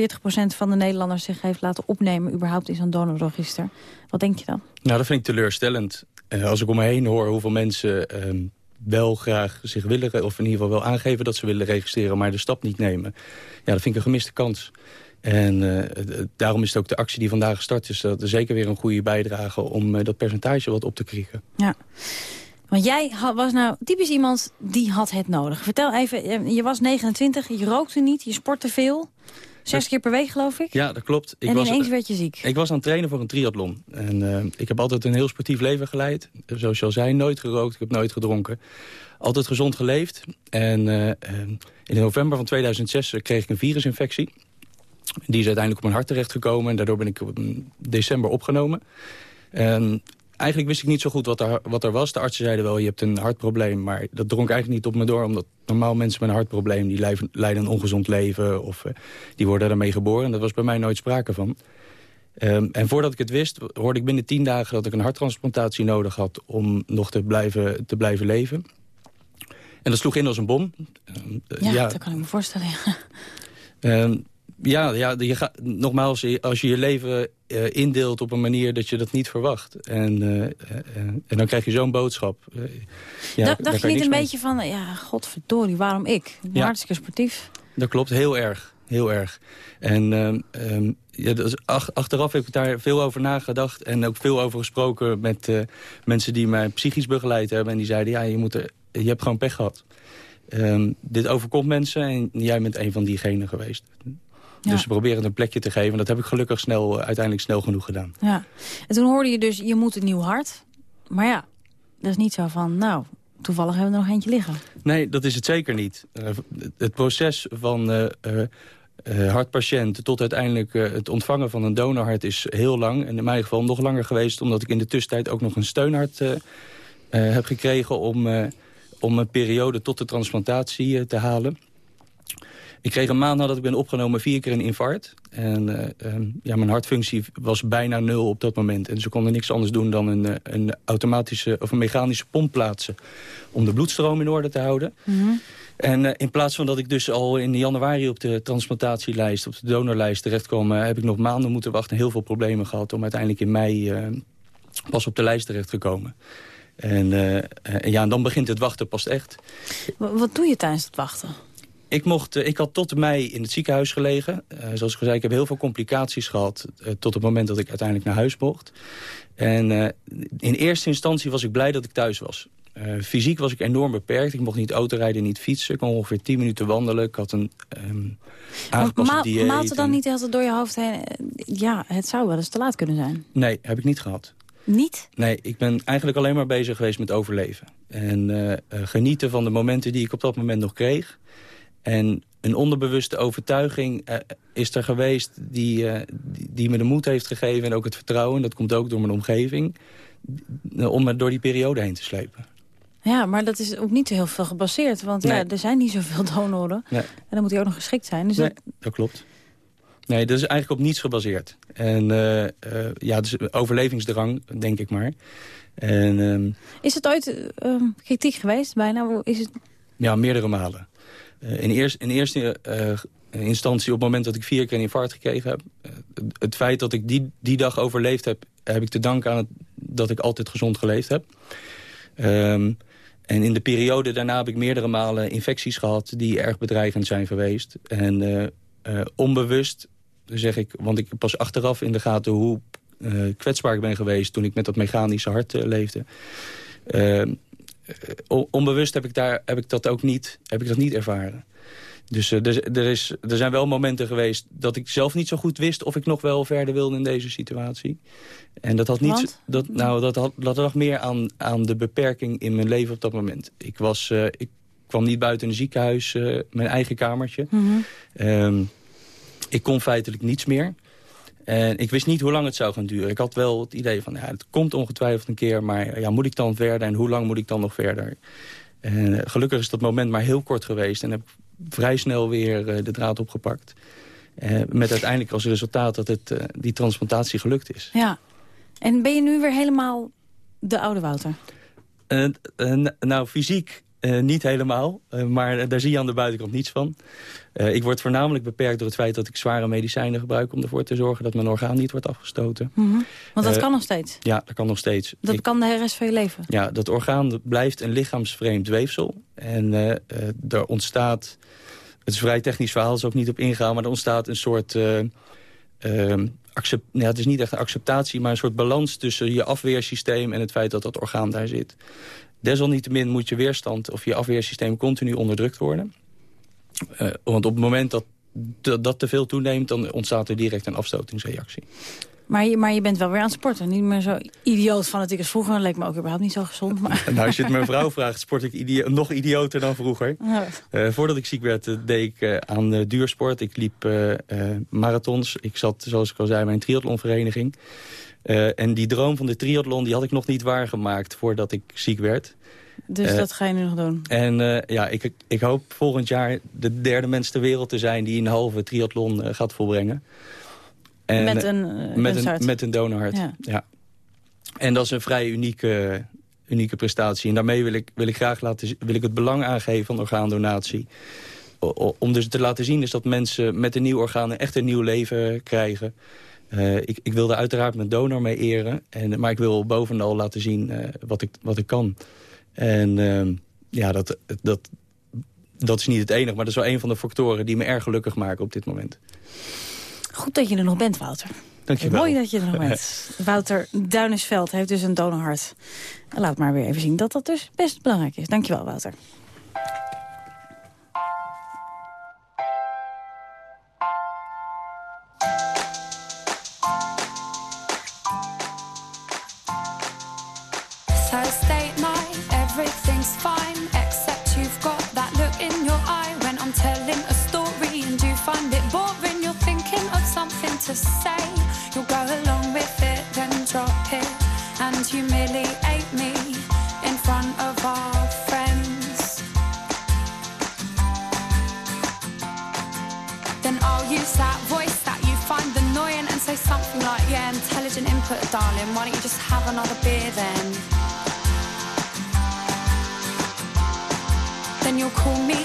Speaker 5: van de Nederlanders zich heeft laten opnemen... überhaupt in zo'n donorregister. Wat denk je dan?
Speaker 24: Nou, dat vind ik teleurstellend. Uh, als ik om me heen hoor hoeveel mensen uh, wel graag zich willen... of in ieder geval wel aangeven dat ze willen registreren... maar de stap niet nemen. Ja, dat vind ik een gemiste kans. En uh, daarom is het ook de actie die vandaag gestart is... dat er zeker weer een goede bijdrage om dat percentage wat op te kriegen.
Speaker 5: Ja. Want jij was nou typisch iemand die had het nodig. Vertel even, je was 29, je rookte niet, je sportte veel... Zes keer per week, geloof ik?
Speaker 24: Ja, dat klopt.
Speaker 5: Ik en was, ineens werd je ziek?
Speaker 24: Ik was aan het trainen voor een triathlon. En uh, ik heb altijd een heel sportief leven geleid. Zoals je al zei, nooit gerookt, ik heb nooit gedronken. Altijd gezond geleefd. En uh, in november van 2006 kreeg ik een virusinfectie. Die is uiteindelijk op mijn hart terechtgekomen. En daardoor ben ik in december opgenomen. En eigenlijk wist ik niet zo goed wat er, wat er was. De artsen zeiden wel, je hebt een hartprobleem. Maar dat drong eigenlijk niet op me door. Omdat normaal mensen met een hartprobleem... die leiden een ongezond leven of uh, die worden daarmee geboren. En dat was bij mij nooit sprake van. Um, en voordat ik het wist, hoorde ik binnen tien dagen... dat ik een harttransplantatie nodig had om nog te blijven, te blijven leven. En dat sloeg in als een bom.
Speaker 5: Um, ja, ja, dat kan ik me voorstellen.
Speaker 24: Um, ja, ja je gaat, nogmaals, als je je leven uh, indeelt op een manier dat je dat niet verwacht. En, uh, uh, en dan krijg je zo'n boodschap.
Speaker 5: ja, dacht, dacht je niet een mee. beetje van, ja, godverdorie, waarom ik? ik ja. Hartstikke sportief.
Speaker 24: Dat klopt, heel erg. Heel erg. En um, ja, dus ach, achteraf heb ik daar veel over nagedacht. En ook veel over gesproken met mensen die mij psychisch begeleid hebben. En die zeiden, ja, je, moet er, je hebt gewoon pech gehad. Um, dit overkomt mensen en jij bent een van diegenen geweest. Ja. Dus we proberen het een plekje te geven. Dat heb ik gelukkig snel, uiteindelijk snel genoeg gedaan.
Speaker 5: Ja. En toen hoorde je dus, je moet een nieuw hart. Maar ja, dat is niet zo van, nou, toevallig hebben we er nog eentje liggen.
Speaker 24: Nee, dat is het zeker niet. Uh, het proces van uh, uh, hartpatiënt tot uiteindelijk het ontvangen van een donorhart is heel lang. En in mijn geval nog langer geweest, omdat ik in de tussentijd ook nog een steunhart heb gekregen om, om een periode tot de transplantatie te halen. Ik kreeg een maand nadat ik ben opgenomen vier keer een infarct. En uh, um, ja, mijn hartfunctie was bijna nul op dat moment. En ze konden niks anders doen dan een, een automatische of een mechanische pomp plaatsen... om de bloedstroom in orde te houden. Mm -hmm. En uh, in plaats van dat ik dus al in januari op de transplantatielijst... op de donorlijst terecht kwam... Uh, heb ik nog maanden moeten wachten en heel veel problemen gehad... om uiteindelijk in mei pas op de lijst terecht te komen. En, ja, en dan begint het wachten pas echt.
Speaker 5: Wat doe je tijdens het wachten?
Speaker 24: Ik, mocht, ik had tot mei in het ziekenhuis gelegen. Uh, zoals ik zei, ik heb heel veel complicaties gehad... Uh, tot het moment dat ik uiteindelijk naar huis mocht. En uh, in eerste instantie was ik blij dat ik thuis was. fysiek was ik enorm beperkt. Ik mocht niet autorijden, niet fietsen. Ik kon ongeveer 10 minuten wandelen. Ik had een um, aangepaste
Speaker 5: Ma
Speaker 24: dieet.
Speaker 5: Maalt er dan en... niet altijd door je hoofd heen... ja, het zou wel eens te laat kunnen zijn?
Speaker 24: Nee, heb ik niet gehad.
Speaker 5: Niet?
Speaker 24: Nee, ik ben eigenlijk alleen maar bezig geweest met overleven. En genieten van de momenten die ik op dat moment nog kreeg... En een onderbewuste overtuiging uh, is er geweest die, uh, die, die, me de moed heeft gegeven... en ook het vertrouwen, dat komt ook door mijn omgeving... om me door die periode heen te slepen.
Speaker 5: Ja, maar dat is ook niet heel veel gebaseerd. Want nee. ja, er zijn niet zoveel donoren.
Speaker 24: Nee.
Speaker 5: En dan moet hij ook nog geschikt zijn. Dus
Speaker 24: nee,
Speaker 5: dat...
Speaker 24: dat klopt. Nee, dat is eigenlijk op niets gebaseerd. En uh, ja, dus overlevingsdrang, denk ik maar. En, um...
Speaker 5: is het ooit kritiek geweest bijna? Is het...
Speaker 24: Ja, meerdere malen. Uh, in, eerst, in eerste uh, instantie, op het moment dat ik vier keer een infarct gekregen heb... Uh, het feit dat ik die, die dag overleefd heb... heb ik te danken aan dat ik altijd gezond geleefd heb. Um, en in de periode daarna heb ik meerdere malen infecties gehad... die erg bedreigend zijn geweest. En onbewust, zeg ik, want ik pas achteraf in de gaten... hoe kwetsbaar ik ben geweest toen ik met dat mechanische hart leefde... Ehm, onbewust heb ik, daar, heb ik dat ook niet, heb ik dat niet ervaren. Dus uh, er, er, is, er zijn wel momenten geweest dat ik zelf niet zo goed wist... of ik nog wel verder wilde in deze situatie. En dat had niet. Dat, nou, dat, had, dat lag meer aan, aan de beperking in mijn leven op dat moment. Ik, was, uh, ik kwam niet buiten een ziekenhuis, uh, mijn eigen kamertje. Mm -hmm. um, ik kon feitelijk niets meer. En ik wist niet hoe lang het zou gaan duren. Ik had wel het idee van, ja, het komt ongetwijfeld een keer... maar ja, moet ik dan verder en hoe lang moet ik dan nog verder? En uh, gelukkig is dat moment maar heel kort geweest... en heb vrij snel weer uh, de draad opgepakt. Uh, met uiteindelijk als resultaat dat het, die transplantatie gelukt is.
Speaker 5: Ja. En ben je nu weer helemaal de oude Wouter?
Speaker 24: nou, fysiek uh, niet helemaal, uh, maar daar zie je aan de buitenkant niets van. Uh, ik word voornamelijk beperkt door het feit dat ik zware medicijnen gebruik... om ervoor te zorgen dat mijn orgaan niet wordt afgestoten.
Speaker 5: Mm -hmm. Want dat kan nog steeds?
Speaker 24: Ja, dat kan nog steeds.
Speaker 5: Dat ik, kan de rest van je leven?
Speaker 24: Ja, dat orgaan blijft een lichaamsvreemd weefsel. En er ontstaat... Het is een vrij technisch verhaal, is ook niet op ingaan... maar er ontstaat een soort... Accept, ja, het is niet echt een acceptatie, maar een soort balans tussen je afweersysteem en het feit dat dat orgaan daar zit. Desalniettemin moet je weerstand of je afweersysteem continu onderdrukt worden. Uh, want op het moment dat, dat te veel toeneemt... dan ontstaat er direct een afstotingsreactie.
Speaker 5: Maar je, maar je bent wel weer aan het sporten. Niet meer zo idioot fanatiek als vroeger. Dat leek me ook überhaupt niet zo gezond. Maar... [laughs]
Speaker 24: nou, als je het mijn vrouw vraagt, sport ik nog idioter dan vroeger. Ja. Uh, voordat ik ziek werd, uh, deed ik uh, aan duursport. Ik liep marathons. Ik zat, zoals ik al zei, bij een triathlonvereniging. Uh, en die droom van de triathlon die had ik nog niet waargemaakt voordat ik ziek werd.
Speaker 5: Dus uh, dat ga je nu nog doen?
Speaker 24: En uh, ja, ik, ik hoop volgend jaar de derde mens ter wereld te zijn... die een halve triathlon gaat volbrengen.
Speaker 5: En, met een,
Speaker 24: met een, met een donorhart, ja. ja. En dat is een vrij unieke, unieke prestatie. En daarmee wil ik, wil ik graag laten, wil ik het belang aangeven van orgaandonatie. O, om dus te laten zien is dat mensen met een nieuw orgaan... echt een nieuw leven krijgen... Uh, ik, ik wilde uiteraard mijn donor mee eren. En, maar ik wil bovenal laten zien uh, wat, ik, wat ik kan. En uh, ja, dat, dat, dat is niet het enige. Maar dat is wel een van de factoren die me erg gelukkig maken op dit moment.
Speaker 5: Goed dat je er nog bent, Wouter.
Speaker 24: Dankjewel.
Speaker 5: Mooi dat je er nog bent. [laughs] Wouter Duinesveld heeft dus een donorhart. Laat maar weer even zien dat dat dus best belangrijk is. Dankjewel, Wouter.
Speaker 25: But darling, why don't you just have another beer then? Then you'll call me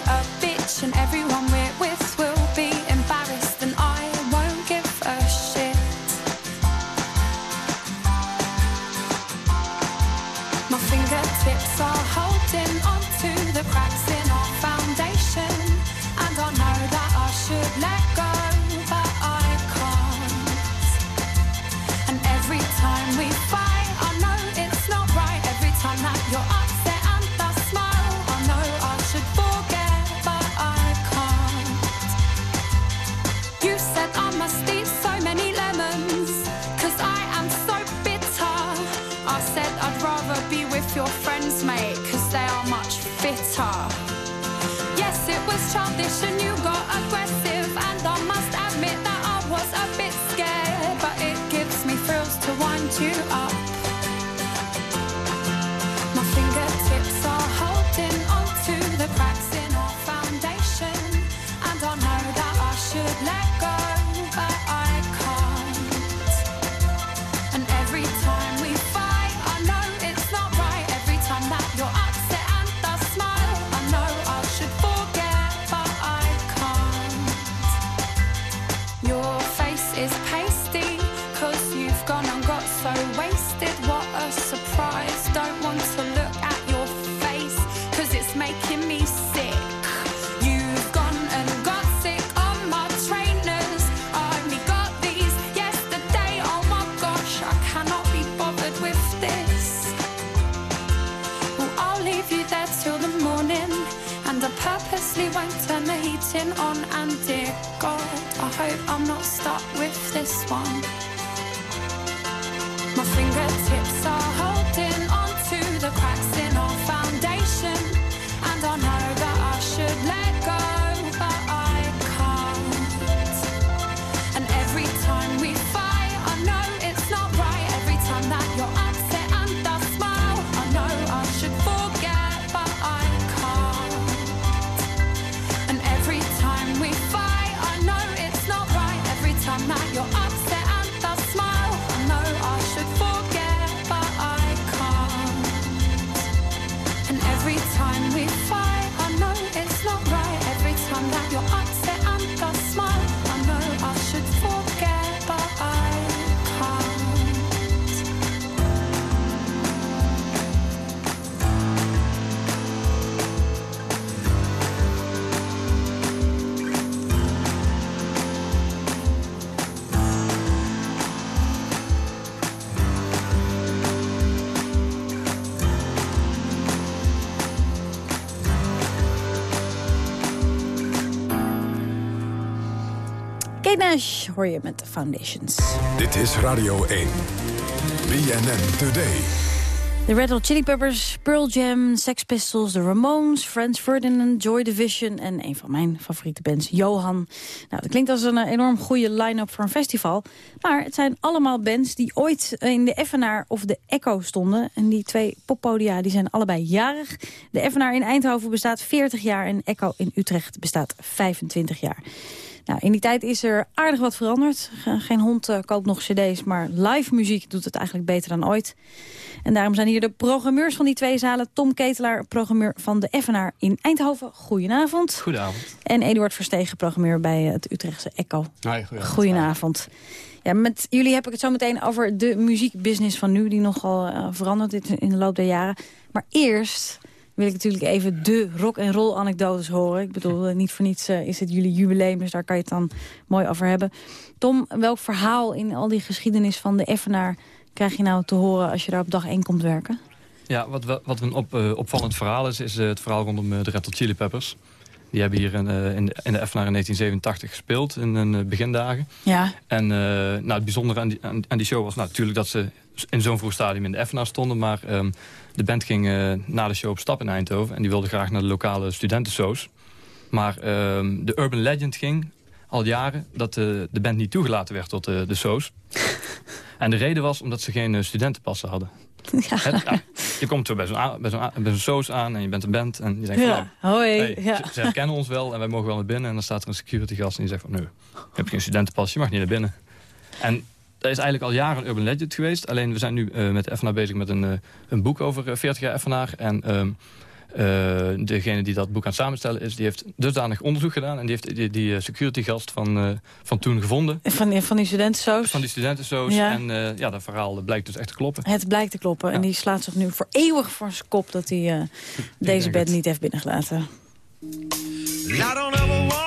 Speaker 5: Kate Nash hoor je met de Foundations.
Speaker 4: Dit is Radio 1. BNN Today.
Speaker 5: De Red Hot Chili Peppers, Pearl Jam, Sex Pistols, The Ramones, Franz Ferdinand, Joy Division en een van mijn favoriete bands, Johan. Nou, dat klinkt als een eh, enorm goede line-up voor een festival. Maar het zijn allemaal bands die ooit in de Evenaar of de Echo stonden. En die twee poppodia die zijn allebei jarig. De Evenaar in Eindhoven bestaat 40 jaar en Echo in Utrecht bestaat 25 jaar. Nou, in die tijd is er aardig wat veranderd. Ge- Geen hond eh, koopt nog cd's, maar live muziek doet het eigenlijk beter dan ooit. En daarom zijn hier de programmeurs van die twee zalen. Tom Ketelaar, programmeur van de Evenaar in Eindhoven. Goedenavond.
Speaker 26: Goedenavond.
Speaker 5: En Eduard Verstegen, programmeur bij het Utrechtse Echo.
Speaker 26: Hoi, goedenavond.
Speaker 5: Goedenavond. Ja, met jullie heb ik het zo meteen over de muziekbusiness van nu... die nogal eh, veranderd is in de loop der jaren. Maar eerst wil ik natuurlijk even de rock en roll anekdotes horen. Ik bedoel, niet voor niets eh, is het jullie jubileum, dus daar kan je het dan mooi over hebben. Tom, welk verhaal in al die geschiedenis van de Evenaar krijg je nou te horen als je daar op dag 1 komt werken?
Speaker 26: Ja, wat, wat een op, eh, opvallend verhaal is, is eh, het verhaal rondom de Red Hot Chili Peppers. Die hebben hier in, in, de, in de Evenaar in 1987 gespeeld, in hun begindagen.
Speaker 5: Ja.
Speaker 26: En nou, het bijzondere aan die, aan, aan die show was nou, natuurlijk dat ze in zo'n vroeg stadium in de Evenaar stonden. Maar ehm, de band ging eh, na de show op stap in Eindhoven. En die wilde graag naar de lokale studentensoos. Maar ehm, de urban legend ging al jaren dat eh, de band niet toegelaten werd tot eh, de soos. [laughs] en de reden was omdat ze geen studentenpassen hadden. Het- [laughs] ja, je komt zo bij zo'n soos aan en je bent een band. En je denkt van,
Speaker 5: Ja,
Speaker 26: nou,
Speaker 5: hoi,
Speaker 26: hey,
Speaker 5: ja.
Speaker 26: ze, ze herkennen ons wel en wij mogen wel naar binnen. En dan staat er een security gast en die zegt van... nee, je hebt geen studentenpas, je mag niet naar binnen. En dat is eigenlijk al jaren een urban legend geweest. Alleen we zijn nu eh, met FNA bezig met een, eh, een boek over eh, 40 jaar FNA. En ehm, eh, degene die dat boek aan het samenstellen is... die heeft dusdanig onderzoek gedaan. En die heeft die, die eh, security gast van, eh, van toen gevonden.
Speaker 5: Van, die- van die studentensoos.
Speaker 26: Van die studentensoos.
Speaker 5: Ja.
Speaker 26: En eh, ja, dat verhaal blijkt dus echt te kloppen.
Speaker 5: Het blijkt te kloppen. En die slaat zich nu voor eeuwig voor zijn kop... dat hij eh, deze bed
Speaker 26: het.
Speaker 5: niet heeft binnengelaten.
Speaker 27: I don't ever wanna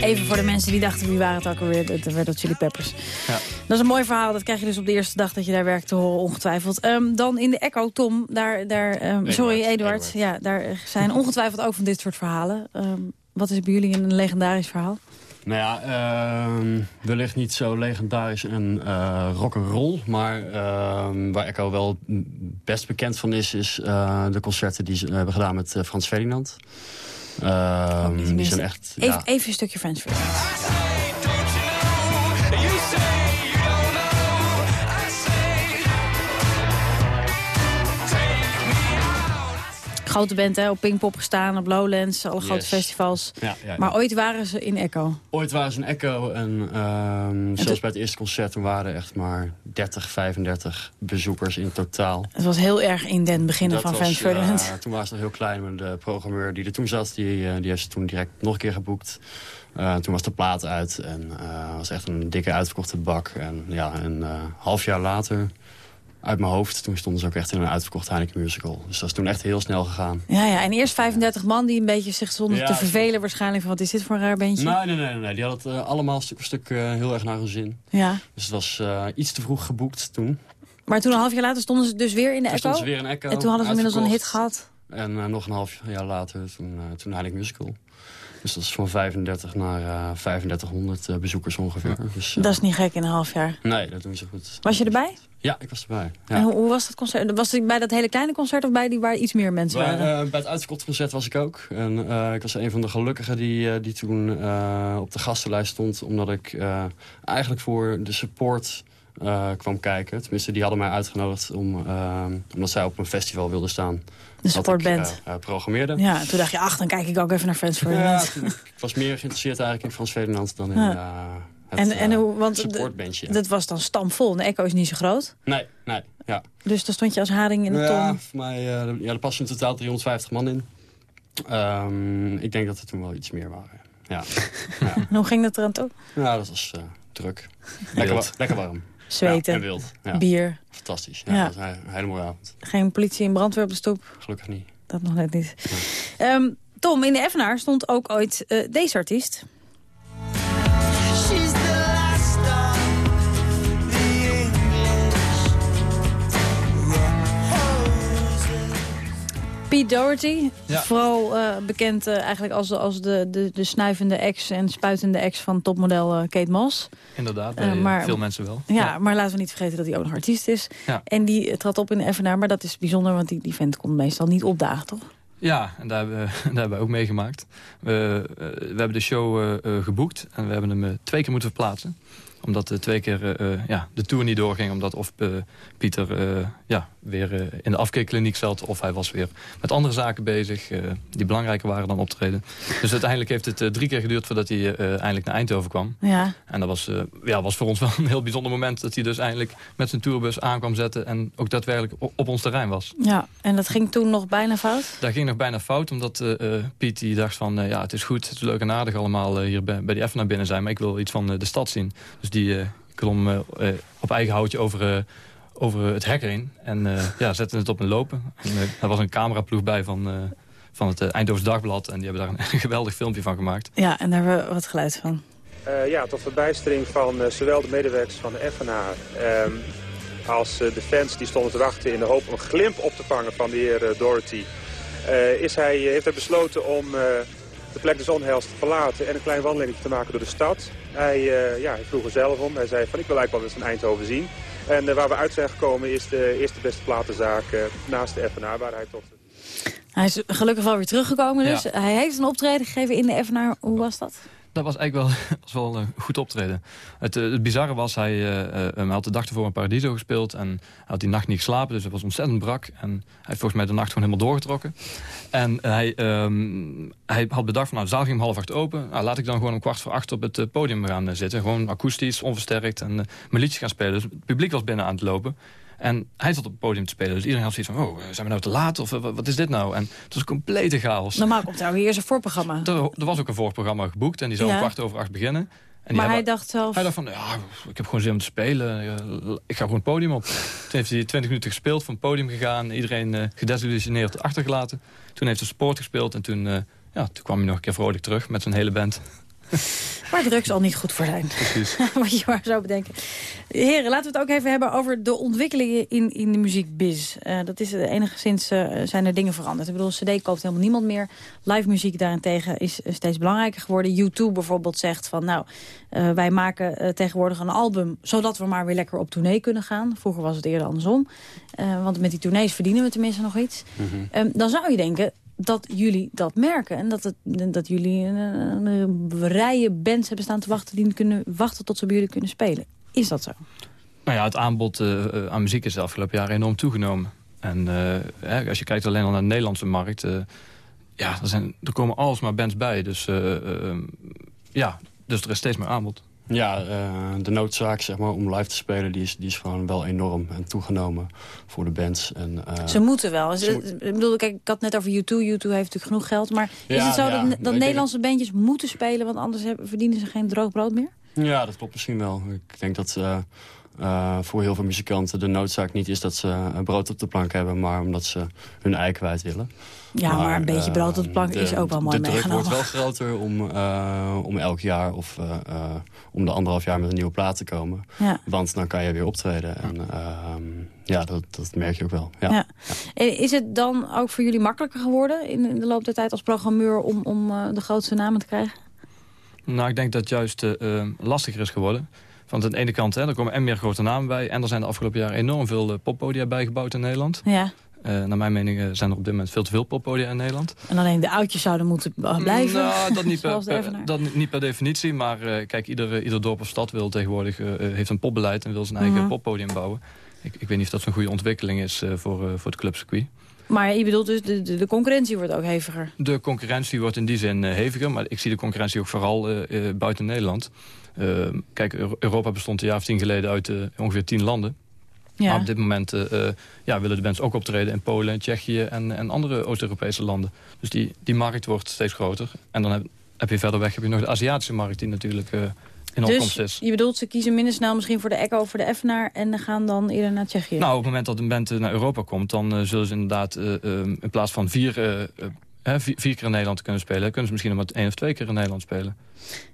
Speaker 5: Even voor de mensen die dachten, wie waren het ook alweer? De Red Hot Chili Peppers.
Speaker 26: Ja.
Speaker 5: Dat is een mooi verhaal. Dat krijg je dus op de eerste dag dat je daar werkt te horen, ongetwijfeld. Ehm, dan in de Echo, Tom, daar, daar, ehm, sorry Eduard, Ja, daar zijn ongetwijfeld ook van dit soort verhalen. Ehm, wat is bij jullie een legendarisch verhaal?
Speaker 28: Nou ja, ehm, wellicht niet zo legendarisch en uh, rock'n'roll. Maar ehm, waar Echo wel best bekend van is... is eh, de concerten die ze hebben gedaan met eh, Frans Ferdinand. Ehm, die zijn echt...
Speaker 5: Even,
Speaker 28: ja,
Speaker 5: even een stukje Friends voor Grote band, hè, op Pinkpop gestaan, op Lowlands, alle grote festivals.
Speaker 28: Ja, ja, ja.
Speaker 5: Maar ooit waren ze in Echo.
Speaker 28: Ooit waren ze een Echo en ehm, zelfs bij het eerste concert... waren er echt maar 30, 35 bezoekers in totaal.
Speaker 5: Het was heel erg in den beginnen van
Speaker 28: was,
Speaker 5: Frans Ferdinand.
Speaker 28: eh, toen waren ze nog heel klein, maar de programmeur die er toen zat... die, eh, die heeft ze toen direct nog een keer geboekt. Eh, toen was de plaat uit en eh was echt een dikke uitverkochte bak. En ja, een half jaar later, uit mijn hoofd... toen stonden ze ook echt in een uitverkocht Heineken musical. Dus dat is toen echt heel snel gegaan.
Speaker 5: Ja, ja, en eerst 35 man die een beetje zich stonden
Speaker 28: Ja,
Speaker 5: te vervelen waarschijnlijk. Van, wat is dit voor een raar bandje?
Speaker 28: Nee, nee, nee, nee. Die hadden het eh, allemaal stuk voor stuk eh, heel erg naar hun zin.
Speaker 5: Ja.
Speaker 28: Dus het was eh, iets te vroeg geboekt toen.
Speaker 5: Maar toen een half jaar later stonden ze dus weer in de
Speaker 28: Toen
Speaker 5: Echo.
Speaker 28: stonden ze weer in Echo,
Speaker 5: En toen hadden ze inmiddels een hit gehad.
Speaker 28: En eh, nog een half jaar later, toen, uh, toen Heineken Musical. Dus dat is van 35 naar uh, 3500 uh, bezoekers ongeveer. Dus, uh,
Speaker 5: dat is niet gek in een half jaar.
Speaker 28: Nee, dat doen ze goed.
Speaker 5: Was je erbij?
Speaker 28: Ja, ik was erbij. Ja.
Speaker 5: En hoe, hoe, was dat concert? Was het bij dat hele kleine concert of bij die waar iets meer mensen
Speaker 28: bij,
Speaker 5: waren?
Speaker 28: Uh, bij het uitverkochte concert was ik ook. En uh, ik was een van de gelukkigen die, die toen uh, op de gastenlijst stond. Omdat ik uh, eigenlijk voor de support uh, kwam kijken. Tenminste, die hadden mij uitgenodigd om, uh, omdat zij op een festival wilden staan.
Speaker 5: De supportband.
Speaker 28: Ik, uh, programmeerde.
Speaker 5: Ja, toen dacht je, ach, dan kijk ik ook even naar Friends Ferdinand.
Speaker 28: Ja, ik was meer geïnteresseerd eigenlijk in Frans Ferdinand dan in ja. het
Speaker 5: en, en hoe, want
Speaker 28: supportbandje.
Speaker 5: Dat was dan stamvol. De Echo is niet zo groot.
Speaker 28: Nee, nee, ja.
Speaker 5: Dus dan stond je als haring in de
Speaker 28: ja,
Speaker 5: ton.
Speaker 28: Voor mij, uh, ja, er passen in totaal 350 man in. Um, ik denk dat er toen wel iets meer waren. Ja. [laughs]
Speaker 5: ja. en hoe ging dat eraan toe?
Speaker 28: Ja, dat was uh, druk. Lekker, wa lekker warm.
Speaker 5: Zweten.
Speaker 28: Wild.
Speaker 5: Bier.
Speaker 28: Fantastisch. Ja. Dat was een hele mooie avond.
Speaker 5: Geen politie en brandweer op de stoep?
Speaker 28: Gelukkig niet.
Speaker 5: Dat nog net niet. Um, Tom, in de Evenaar stond ook ooit uh, deze artiest. Pete Doherty,
Speaker 26: ja.
Speaker 5: vooral uh, bekend uh, eigenlijk als, als de, de, de snuivende ex en spuitende ex van topmodel uh, Kate Moss.
Speaker 26: Inderdaad, maar, veel mensen wel.
Speaker 5: Ja, ja, maar laten we niet vergeten dat hij ook nog artiest is.
Speaker 26: Ja.
Speaker 5: En die trad op in de FNA, maar dat is bijzonder, want die, die vent komt meestal niet opdagen, toch?
Speaker 26: Ja, en daar hebben, we, [laughs] daar hebben we ook meegemaakt. We, we hebben de show geboekt en we hebben hem twee keer moeten verplaatsen omdat twee keer ja, de tour niet doorging. Omdat of Pieter ja, weer in de afkeerkliniek zat... of hij was weer met andere zaken bezig die belangrijker waren dan optreden. Dus uiteindelijk heeft het drie keer geduurd voordat hij eindelijk naar Eindhoven kwam.
Speaker 5: Ja.
Speaker 26: En dat was, ja, was voor ons wel een heel bijzonder moment... dat hij dus eindelijk met zijn tourbus aankwam zetten... en ook daadwerkelijk op, op ons terrein was.
Speaker 5: Ja, en dat ging toen nog bijna fout?
Speaker 26: Dat ging nog bijna fout, omdat Piet die dacht van... ja, het is goed, het is leuk en aardig allemaal hier bij, bij die F naar binnen zijn... maar ik wil iets van de stad zien. Dus die klom uh, op eigen houtje over, over het hek heen. En ja, zette het op een lopen. En, er was een cameraploeg bij van, van het Eindhoven Dagblad. En die hebben daar een [laughs] geweldig filmpje van gemaakt.
Speaker 5: Ja, en daar hebben we wat geluid van.
Speaker 29: ja, tot verbijstering van zowel de medewerkers van de FNA... Um, als de fans die stonden te wachten in de hoop een glimp op te vangen van de heer Doherty... is hij, heeft hij besloten om de plek des onheils te verlaten en een klein wandeling te maken door de stad. Hij, uh, ja, hij vroeg er zelf om. Hij zei van ik wil eigenlijk wel eens een Eindhoven zien. En uh, waar we uit zijn gekomen is de eerste beste platenzaak uh, naast de FNA waar hij tot...
Speaker 5: Hij is gelukkig wel weer teruggekomen dus.
Speaker 26: Ja.
Speaker 5: Hij heeft een optreden gegeven in de FNA. Hoe was dat?
Speaker 26: Dat was eigenlijk wel, [laughs] wel een goed optreden. Het, eh, het bizarre was, hij, eh, eh, had de dag ervoor een Paradiso gespeeld... en hij had die nacht niet geslapen, dus hij was ontzettend brak. En hij heeft volgens mij de nacht gewoon helemaal doorgetrokken. En hij, ehm, hij had bedacht van, nou, de zaal ging om half acht open. Nou, laat ik dan gewoon om kwart voor acht op het eh, podium gaan eh, zitten. Gewoon akoestisch, onversterkt en eh, liedjes gaan spelen. Dus het publiek was binnen aan het lopen. En hij zat op het podium te spelen. Dus iedereen had zoiets van, oh, zijn we nou te laat? Of eh, wat is dit nou? En het was een complete chaos.
Speaker 5: Normaal komt daar eerst een voorprogramma.
Speaker 26: Er, er was ook een voorprogramma geboekt en die zou
Speaker 5: Ja.
Speaker 26: om kwart over acht beginnen. En
Speaker 5: Maar hij dacht zelf...
Speaker 26: hij dacht van, ja, ik heb gewoon zin om te spelen. Ik ga gewoon het podium op. Toen heeft hij 20 minuten gespeeld, van het podium gegaan. Iedereen eh gedesillusioneerd achtergelaten. Toen heeft hij support gespeeld en toen, eh, ja, toen kwam hij nog een keer vrolijk terug met zijn hele band. [laughs]
Speaker 5: Waar drugs al niet goed voor zijn.
Speaker 26: Precies. [laughs]
Speaker 5: Wat je maar zou bedenken. Heren, laten we het ook even hebben over de ontwikkelingen in, in de muziekbiz. Eh, dat is uh, enigszins uh, zijn er dingen veranderd. Ik bedoel, cd koopt helemaal niemand meer. Live muziek daarentegen is steeds belangrijker geworden. YouTube bijvoorbeeld zegt van, nou, uh, wij maken tegenwoordig een album... zodat we maar weer lekker op tournee kunnen gaan. Vroeger was het eerder andersom. Want met die tournees verdienen we tenminste nog iets. Mm -hmm. um, dan zou je denken, dat jullie dat merken. En dat, het, dat jullie een, een, rijen bands hebben staan te wachten... die kunnen wachten tot ze bij jullie kunnen spelen. Is dat zo?
Speaker 26: Nou ja, het aanbod uh, aan muziek is de afgelopen jaren enorm toegenomen. En hè, als je kijkt alleen al naar de Nederlandse markt... Ja, er, zijn, er komen alsmaar bands bij. Dus ja, dus er is steeds meer aanbod.
Speaker 28: Ja, uh, de noodzaak zeg maar, om live te spelen die is, die is gewoon wel enorm en toegenomen voor de bands. En, uh,
Speaker 5: ze moeten wel. Ze, ik bedoel, kijk, ik had net over U2. U2 heeft natuurlijk genoeg geld. Maar is het zo ja, dat, dat Nederlandse denk... bandjes moeten spelen... want anders hebben, verdienen ze geen droog brood meer?
Speaker 28: Ja, dat klopt misschien wel. Ik denk dat uh, uh, voor heel veel muzikanten de noodzaak niet is dat ze een brood op de plank hebben... maar omdat ze hun ei kwijt willen.
Speaker 5: Ja, maar, maar een beetje brood op de plank
Speaker 28: de,
Speaker 5: is ook wel mooi
Speaker 28: De druk wordt wel groter om, uh, om elk jaar of uh, uh, om de anderhalf jaar met een nieuwe plaat te komen.
Speaker 5: Ja.
Speaker 28: Want dan kan je weer optreden. En ja, dat, dat merk je ook wel. Ja.
Speaker 5: Ja. En is het dan ook voor jullie makkelijker geworden in de loop der tijd als programmeur... om, om de grootste namen te krijgen?
Speaker 26: Nou, ik denk dat het juist lastiger is geworden. Want aan de ene kant, hè, er komen en meer grote namen bij... en er zijn de afgelopen jaren enorm veel poppodia bijgebouwd in Nederland.
Speaker 5: Ja.
Speaker 26: Uh, naar mijn mening uh, zijn er op dit moment veel te veel poppodia in Nederland.
Speaker 5: En alleen de oudjes zouden moeten blijven?
Speaker 26: Nou, [laughs] dat niet per, per, dat niet per definitie. Maar uh, kijk, ieder, ieder dorp of stad wil tegenwoordig heeft een popbeleid... en wil zijn eigen
Speaker 5: Mhm.
Speaker 26: poppodium bouwen. Ik, ik weet niet of dat zo'n goede ontwikkeling is voor, voor het clubcircuit.
Speaker 5: Maar je bedoelt dus, de, de, de, concurrentie wordt ook heviger?
Speaker 26: De concurrentie wordt in die zin heviger. Maar ik zie de concurrentie ook vooral buiten Nederland. kijk, Europa bestond een jaar of tien geleden uit ongeveer tien landen.
Speaker 5: Ja.
Speaker 26: Maar op dit moment uh, ja, willen de bands ook optreden in Polen, Tsjechië en, en andere Oost-Europese landen. Dus die, die markt wordt steeds groter. En dan heb, heb je verder weg heb je nog de Aziatische markt die natuurlijk uh, in
Speaker 5: dus
Speaker 26: opkomst is.
Speaker 5: je bedoelt ze kiezen minder snel misschien voor de Echo of voor de Effenaar en gaan dan eerder naar Tsjechië?
Speaker 26: Nou, op het moment dat een band naar Europa komt, dan zullen ze inderdaad in plaats van vier, vier, vier, keer in Nederland kunnen spelen, kunnen ze misschien nog maar één of twee keer in Nederland spelen.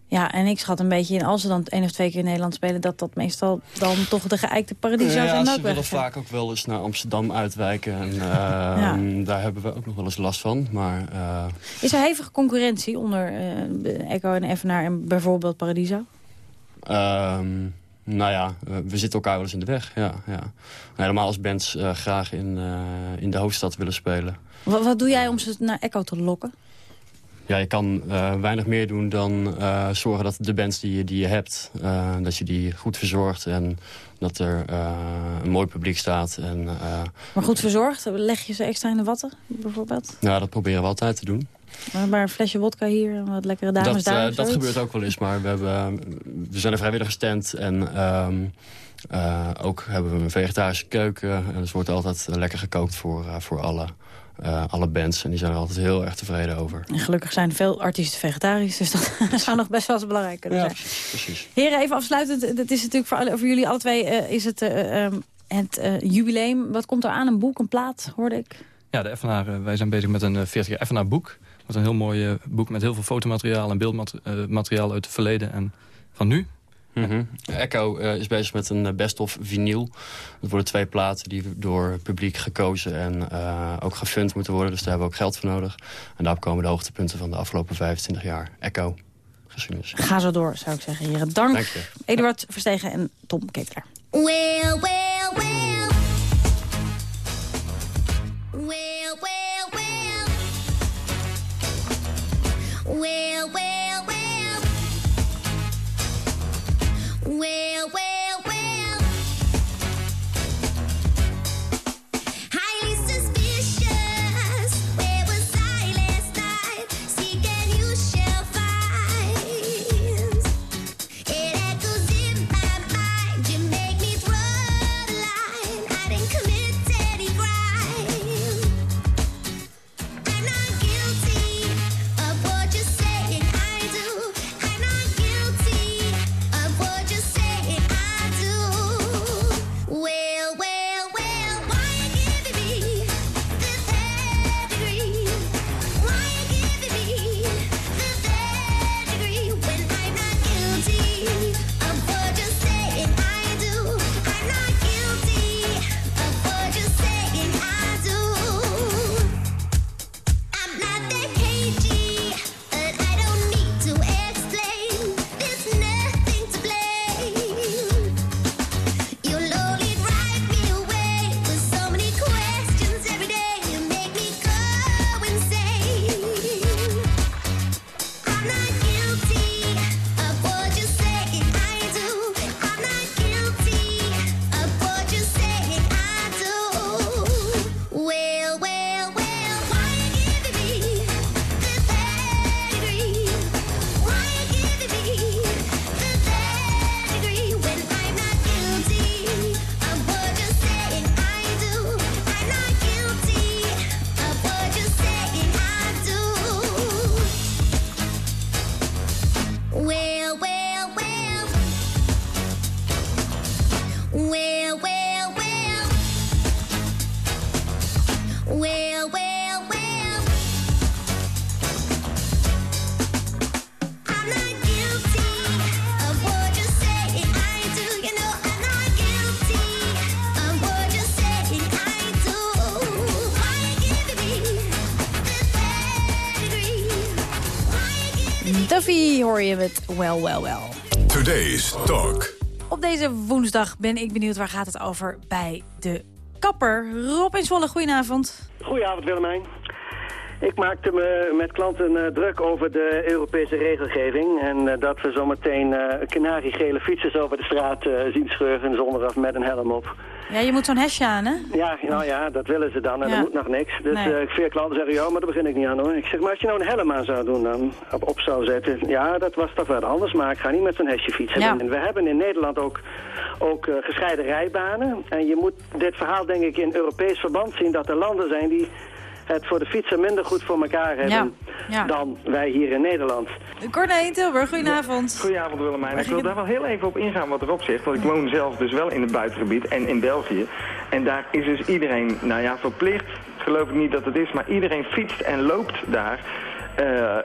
Speaker 5: Ja, en ik schat een beetje in, als ze dan één of twee keer in Nederland spelen... dat dat meestal dan toch de geëikte paradies zou zijn.
Speaker 28: Ja, ze willen vaak ook wel eens naar Amsterdam uitwijken. En uh, [laughs] ja. daar hebben we ook nog wel eens last van. Maar, uh...
Speaker 5: Is er hevige concurrentie onder uh, Echo en Evenaar en bijvoorbeeld Paradiso?
Speaker 28: Um, nou ja, we zitten elkaar wel eens in de weg. Ja, ja. Helemaal als bands graag in, in de hoofdstad willen spelen.
Speaker 5: Wat, wat doe jij om ze naar Echo te lokken?
Speaker 28: Ja, je kan uh, weinig meer doen dan uh, zorgen dat de bands die je, die je hebt... Uh, dat je die goed verzorgt en dat er een mooi publiek staat. En,
Speaker 5: maar goed verzorgd? Leg je ze extra in de watten, bijvoorbeeld?
Speaker 28: Ja, dat proberen we altijd te doen.
Speaker 5: Maar een flesje wodka hier en wat lekkere dames
Speaker 28: dat,
Speaker 5: daar?
Speaker 28: dat gebeurt ook wel eens, maar we, hebben, we zijn een vrijwilligerstent... en um, ook hebben we een vegetarische keuken. En dus wordt altijd lekker gekookt voor, voor alle... Uh, alle bands. En die zijn er altijd heel erg tevreden over.
Speaker 5: En gelukkig zijn veel artiesten vegetarisch. Dus dat [laughs] zou nog best wel eens belangrijk kunnen
Speaker 28: ja,
Speaker 5: zijn.
Speaker 28: Precies, precies.
Speaker 5: Heren, even afsluitend. Dat is natuurlijk voor, alle, voor jullie alle twee uh, is het, uh, um, het jubileum. Wat komt er aan? Een boek, een plaat, hoorde ik?
Speaker 26: Ja, de Effenaar, wij zijn bezig met een 40 jaar Effenaar boek. Wat een heel mooi boek met heel veel fotomateriaal en beeldmateriaal uit het verleden en van nu.
Speaker 28: Mm -hmm. Echo uh, is bezig met een best-of vinyl. Dat worden twee platen die door het publiek gekozen en uh, ook gefund moeten worden. Dus daar hebben we ook geld voor nodig. En daarop komen de hoogtepunten van de afgelopen 25 jaar. Echo, geschiedenis.
Speaker 5: Ga zo door, zou ik zeggen. Heren, dank.
Speaker 28: dank je.
Speaker 5: Eduard Verstegen en Tom Kekler.
Speaker 25: Well, well, well. Well, well, well. Well, well, well.
Speaker 5: Je met Well, Well, Well.
Speaker 4: Today's Talk.
Speaker 5: Op deze woensdag ben ik benieuwd waar gaat het over bij de kapper. Rob in Zwolle, goedenavond.
Speaker 30: Goedenavond Willemijn. Ik maakte me met klanten eh, druk over de Europese regelgeving. En eh, dat we zometeen eh kanariegele fietsers over de straat zien scheuren zonder of met een helm op.
Speaker 5: Ja, je moet zo'n hesje aan, hè?
Speaker 30: Ja, nou ja, dat willen ze dan en
Speaker 5: Ja.
Speaker 30: er moet nog niks. Dus
Speaker 5: Nee.
Speaker 30: eh, veel klanten zeggen, ja, maar daar begin ik niet aan hoor. Ik zeg, maar als je nou een helm aan zou doen dan, op, op zou zetten. Ja, dat was toch wel anders, maar ik ga niet met zo'n hesje fietsen.
Speaker 5: Ja.
Speaker 30: En we hebben in Nederland ook, ook gescheiden rijbanen. En je moet dit verhaal denk ik in Europees verband zien dat er landen zijn die het voor de fietser minder goed voor elkaar hebben
Speaker 5: Ja.
Speaker 30: dan wij hier in Nederland.
Speaker 5: Corné in Tilburg, goedenavond.
Speaker 31: Goedenavond Willemijn. Ik wil daar wel heel even op ingaan wat erop zegt. Want ik woon zelf dus wel in het buitengebied en in België. En daar is dus iedereen, nou ja, verplicht, geloof ik niet dat het is, maar iedereen fietst en loopt daar. Eh, eh,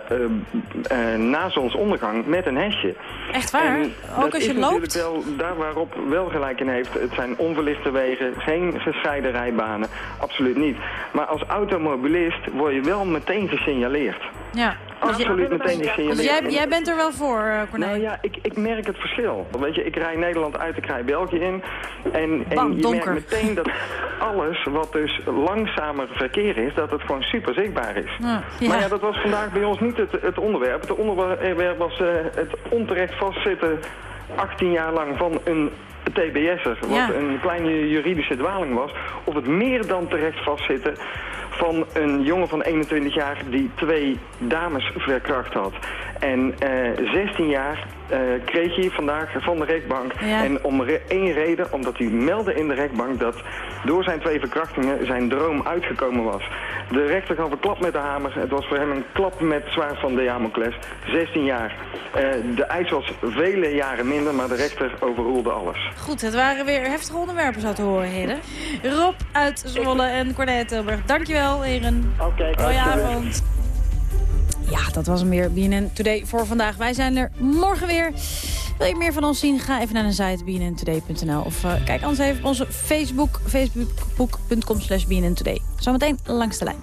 Speaker 31: eh, na zonsondergang met een hesje.
Speaker 5: Echt waar?
Speaker 31: En
Speaker 5: Ook
Speaker 31: dat
Speaker 5: als
Speaker 31: is
Speaker 5: je
Speaker 31: natuurlijk
Speaker 5: loopt?
Speaker 31: wel daar waarop wel gelijk in heeft. Het zijn onverlichte wegen, geen gescheiden rijbanen, absoluut niet. Maar als automobilist word je wel meteen gesignaleerd.
Speaker 5: Ja.
Speaker 31: Absoluut meteen gesignaleerd.
Speaker 5: Dus jij, jij bent er wel voor, Corné?
Speaker 31: Nou ja, ik, ik merk het verschil. Weet je, ik rij Nederland uit, ik rij België in. En, en
Speaker 5: Bam,
Speaker 31: je
Speaker 5: donker.
Speaker 31: merkt meteen dat alles wat dus langzamer verkeer is, dat het gewoon super zichtbaar is.
Speaker 5: Ja.
Speaker 31: Maar ja, dat was vandaag bij ons niet het, het onderwerp. Het onderwerp was eh, het onterecht vastzitten 18 jaar lang van een TBS'er. Wat
Speaker 5: Ja.
Speaker 31: een kleine juridische dwaling was. Of het meer dan terecht vastzitten van een jongen van 21 jaar die twee dames verkracht had. En eh 16 jaar eh, kreeg hij vandaag van de rechtbank.
Speaker 5: Ja.
Speaker 31: En om re- één reden, omdat hij meldde in de rechtbank dat door zijn twee verkrachtingen zijn droom uitgekomen was. De rechter gaf een klap met de hamer. Het was voor hem een klap met het zwaard van Damocles. 16 jaar. Eh, de eis was vele jaren minder, maar de rechter overroelde alles.
Speaker 5: Goed, het waren weer heftige onderwerpen zo te horen, heren. Rob uit Zwolle en Corné uit Tilburg. Dankjewel, heren.
Speaker 30: Oké,
Speaker 5: Goedenavond. Ja, dat was hem weer. BNN Today voor vandaag. Wij zijn er morgen weer. Wil je meer van ons zien? Ga even naar de site bnntoday.nl. Of eh, kijk anders even op onze Facebook. Facebook.com slash bnntoday. Zometeen langs de lijn.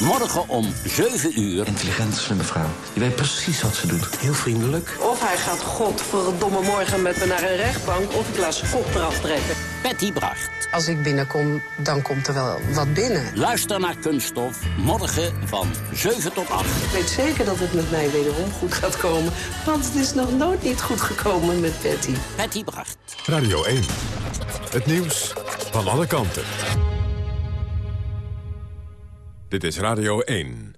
Speaker 32: Morgen om 7 uur. Intelligent, slimme vrouw. Die weet precies wat ze doet. Heel vriendelijk.
Speaker 33: Of hij gaat godverdomme morgen met me naar een rechtbank of ik laat zijn kop eraf trekken.
Speaker 32: Betty Bracht.
Speaker 33: Als ik binnenkom, dan komt er wel wat binnen.
Speaker 32: Luister naar Kunststof. Morgen van 7 tot 8.
Speaker 33: Ik weet zeker dat het met mij wederom goed gaat komen. Want het is nog nooit niet goed gekomen met Betty.
Speaker 32: Betty Bracht.
Speaker 4: Radio 1. Het nieuws van alle kanten. Dit is Radio 1.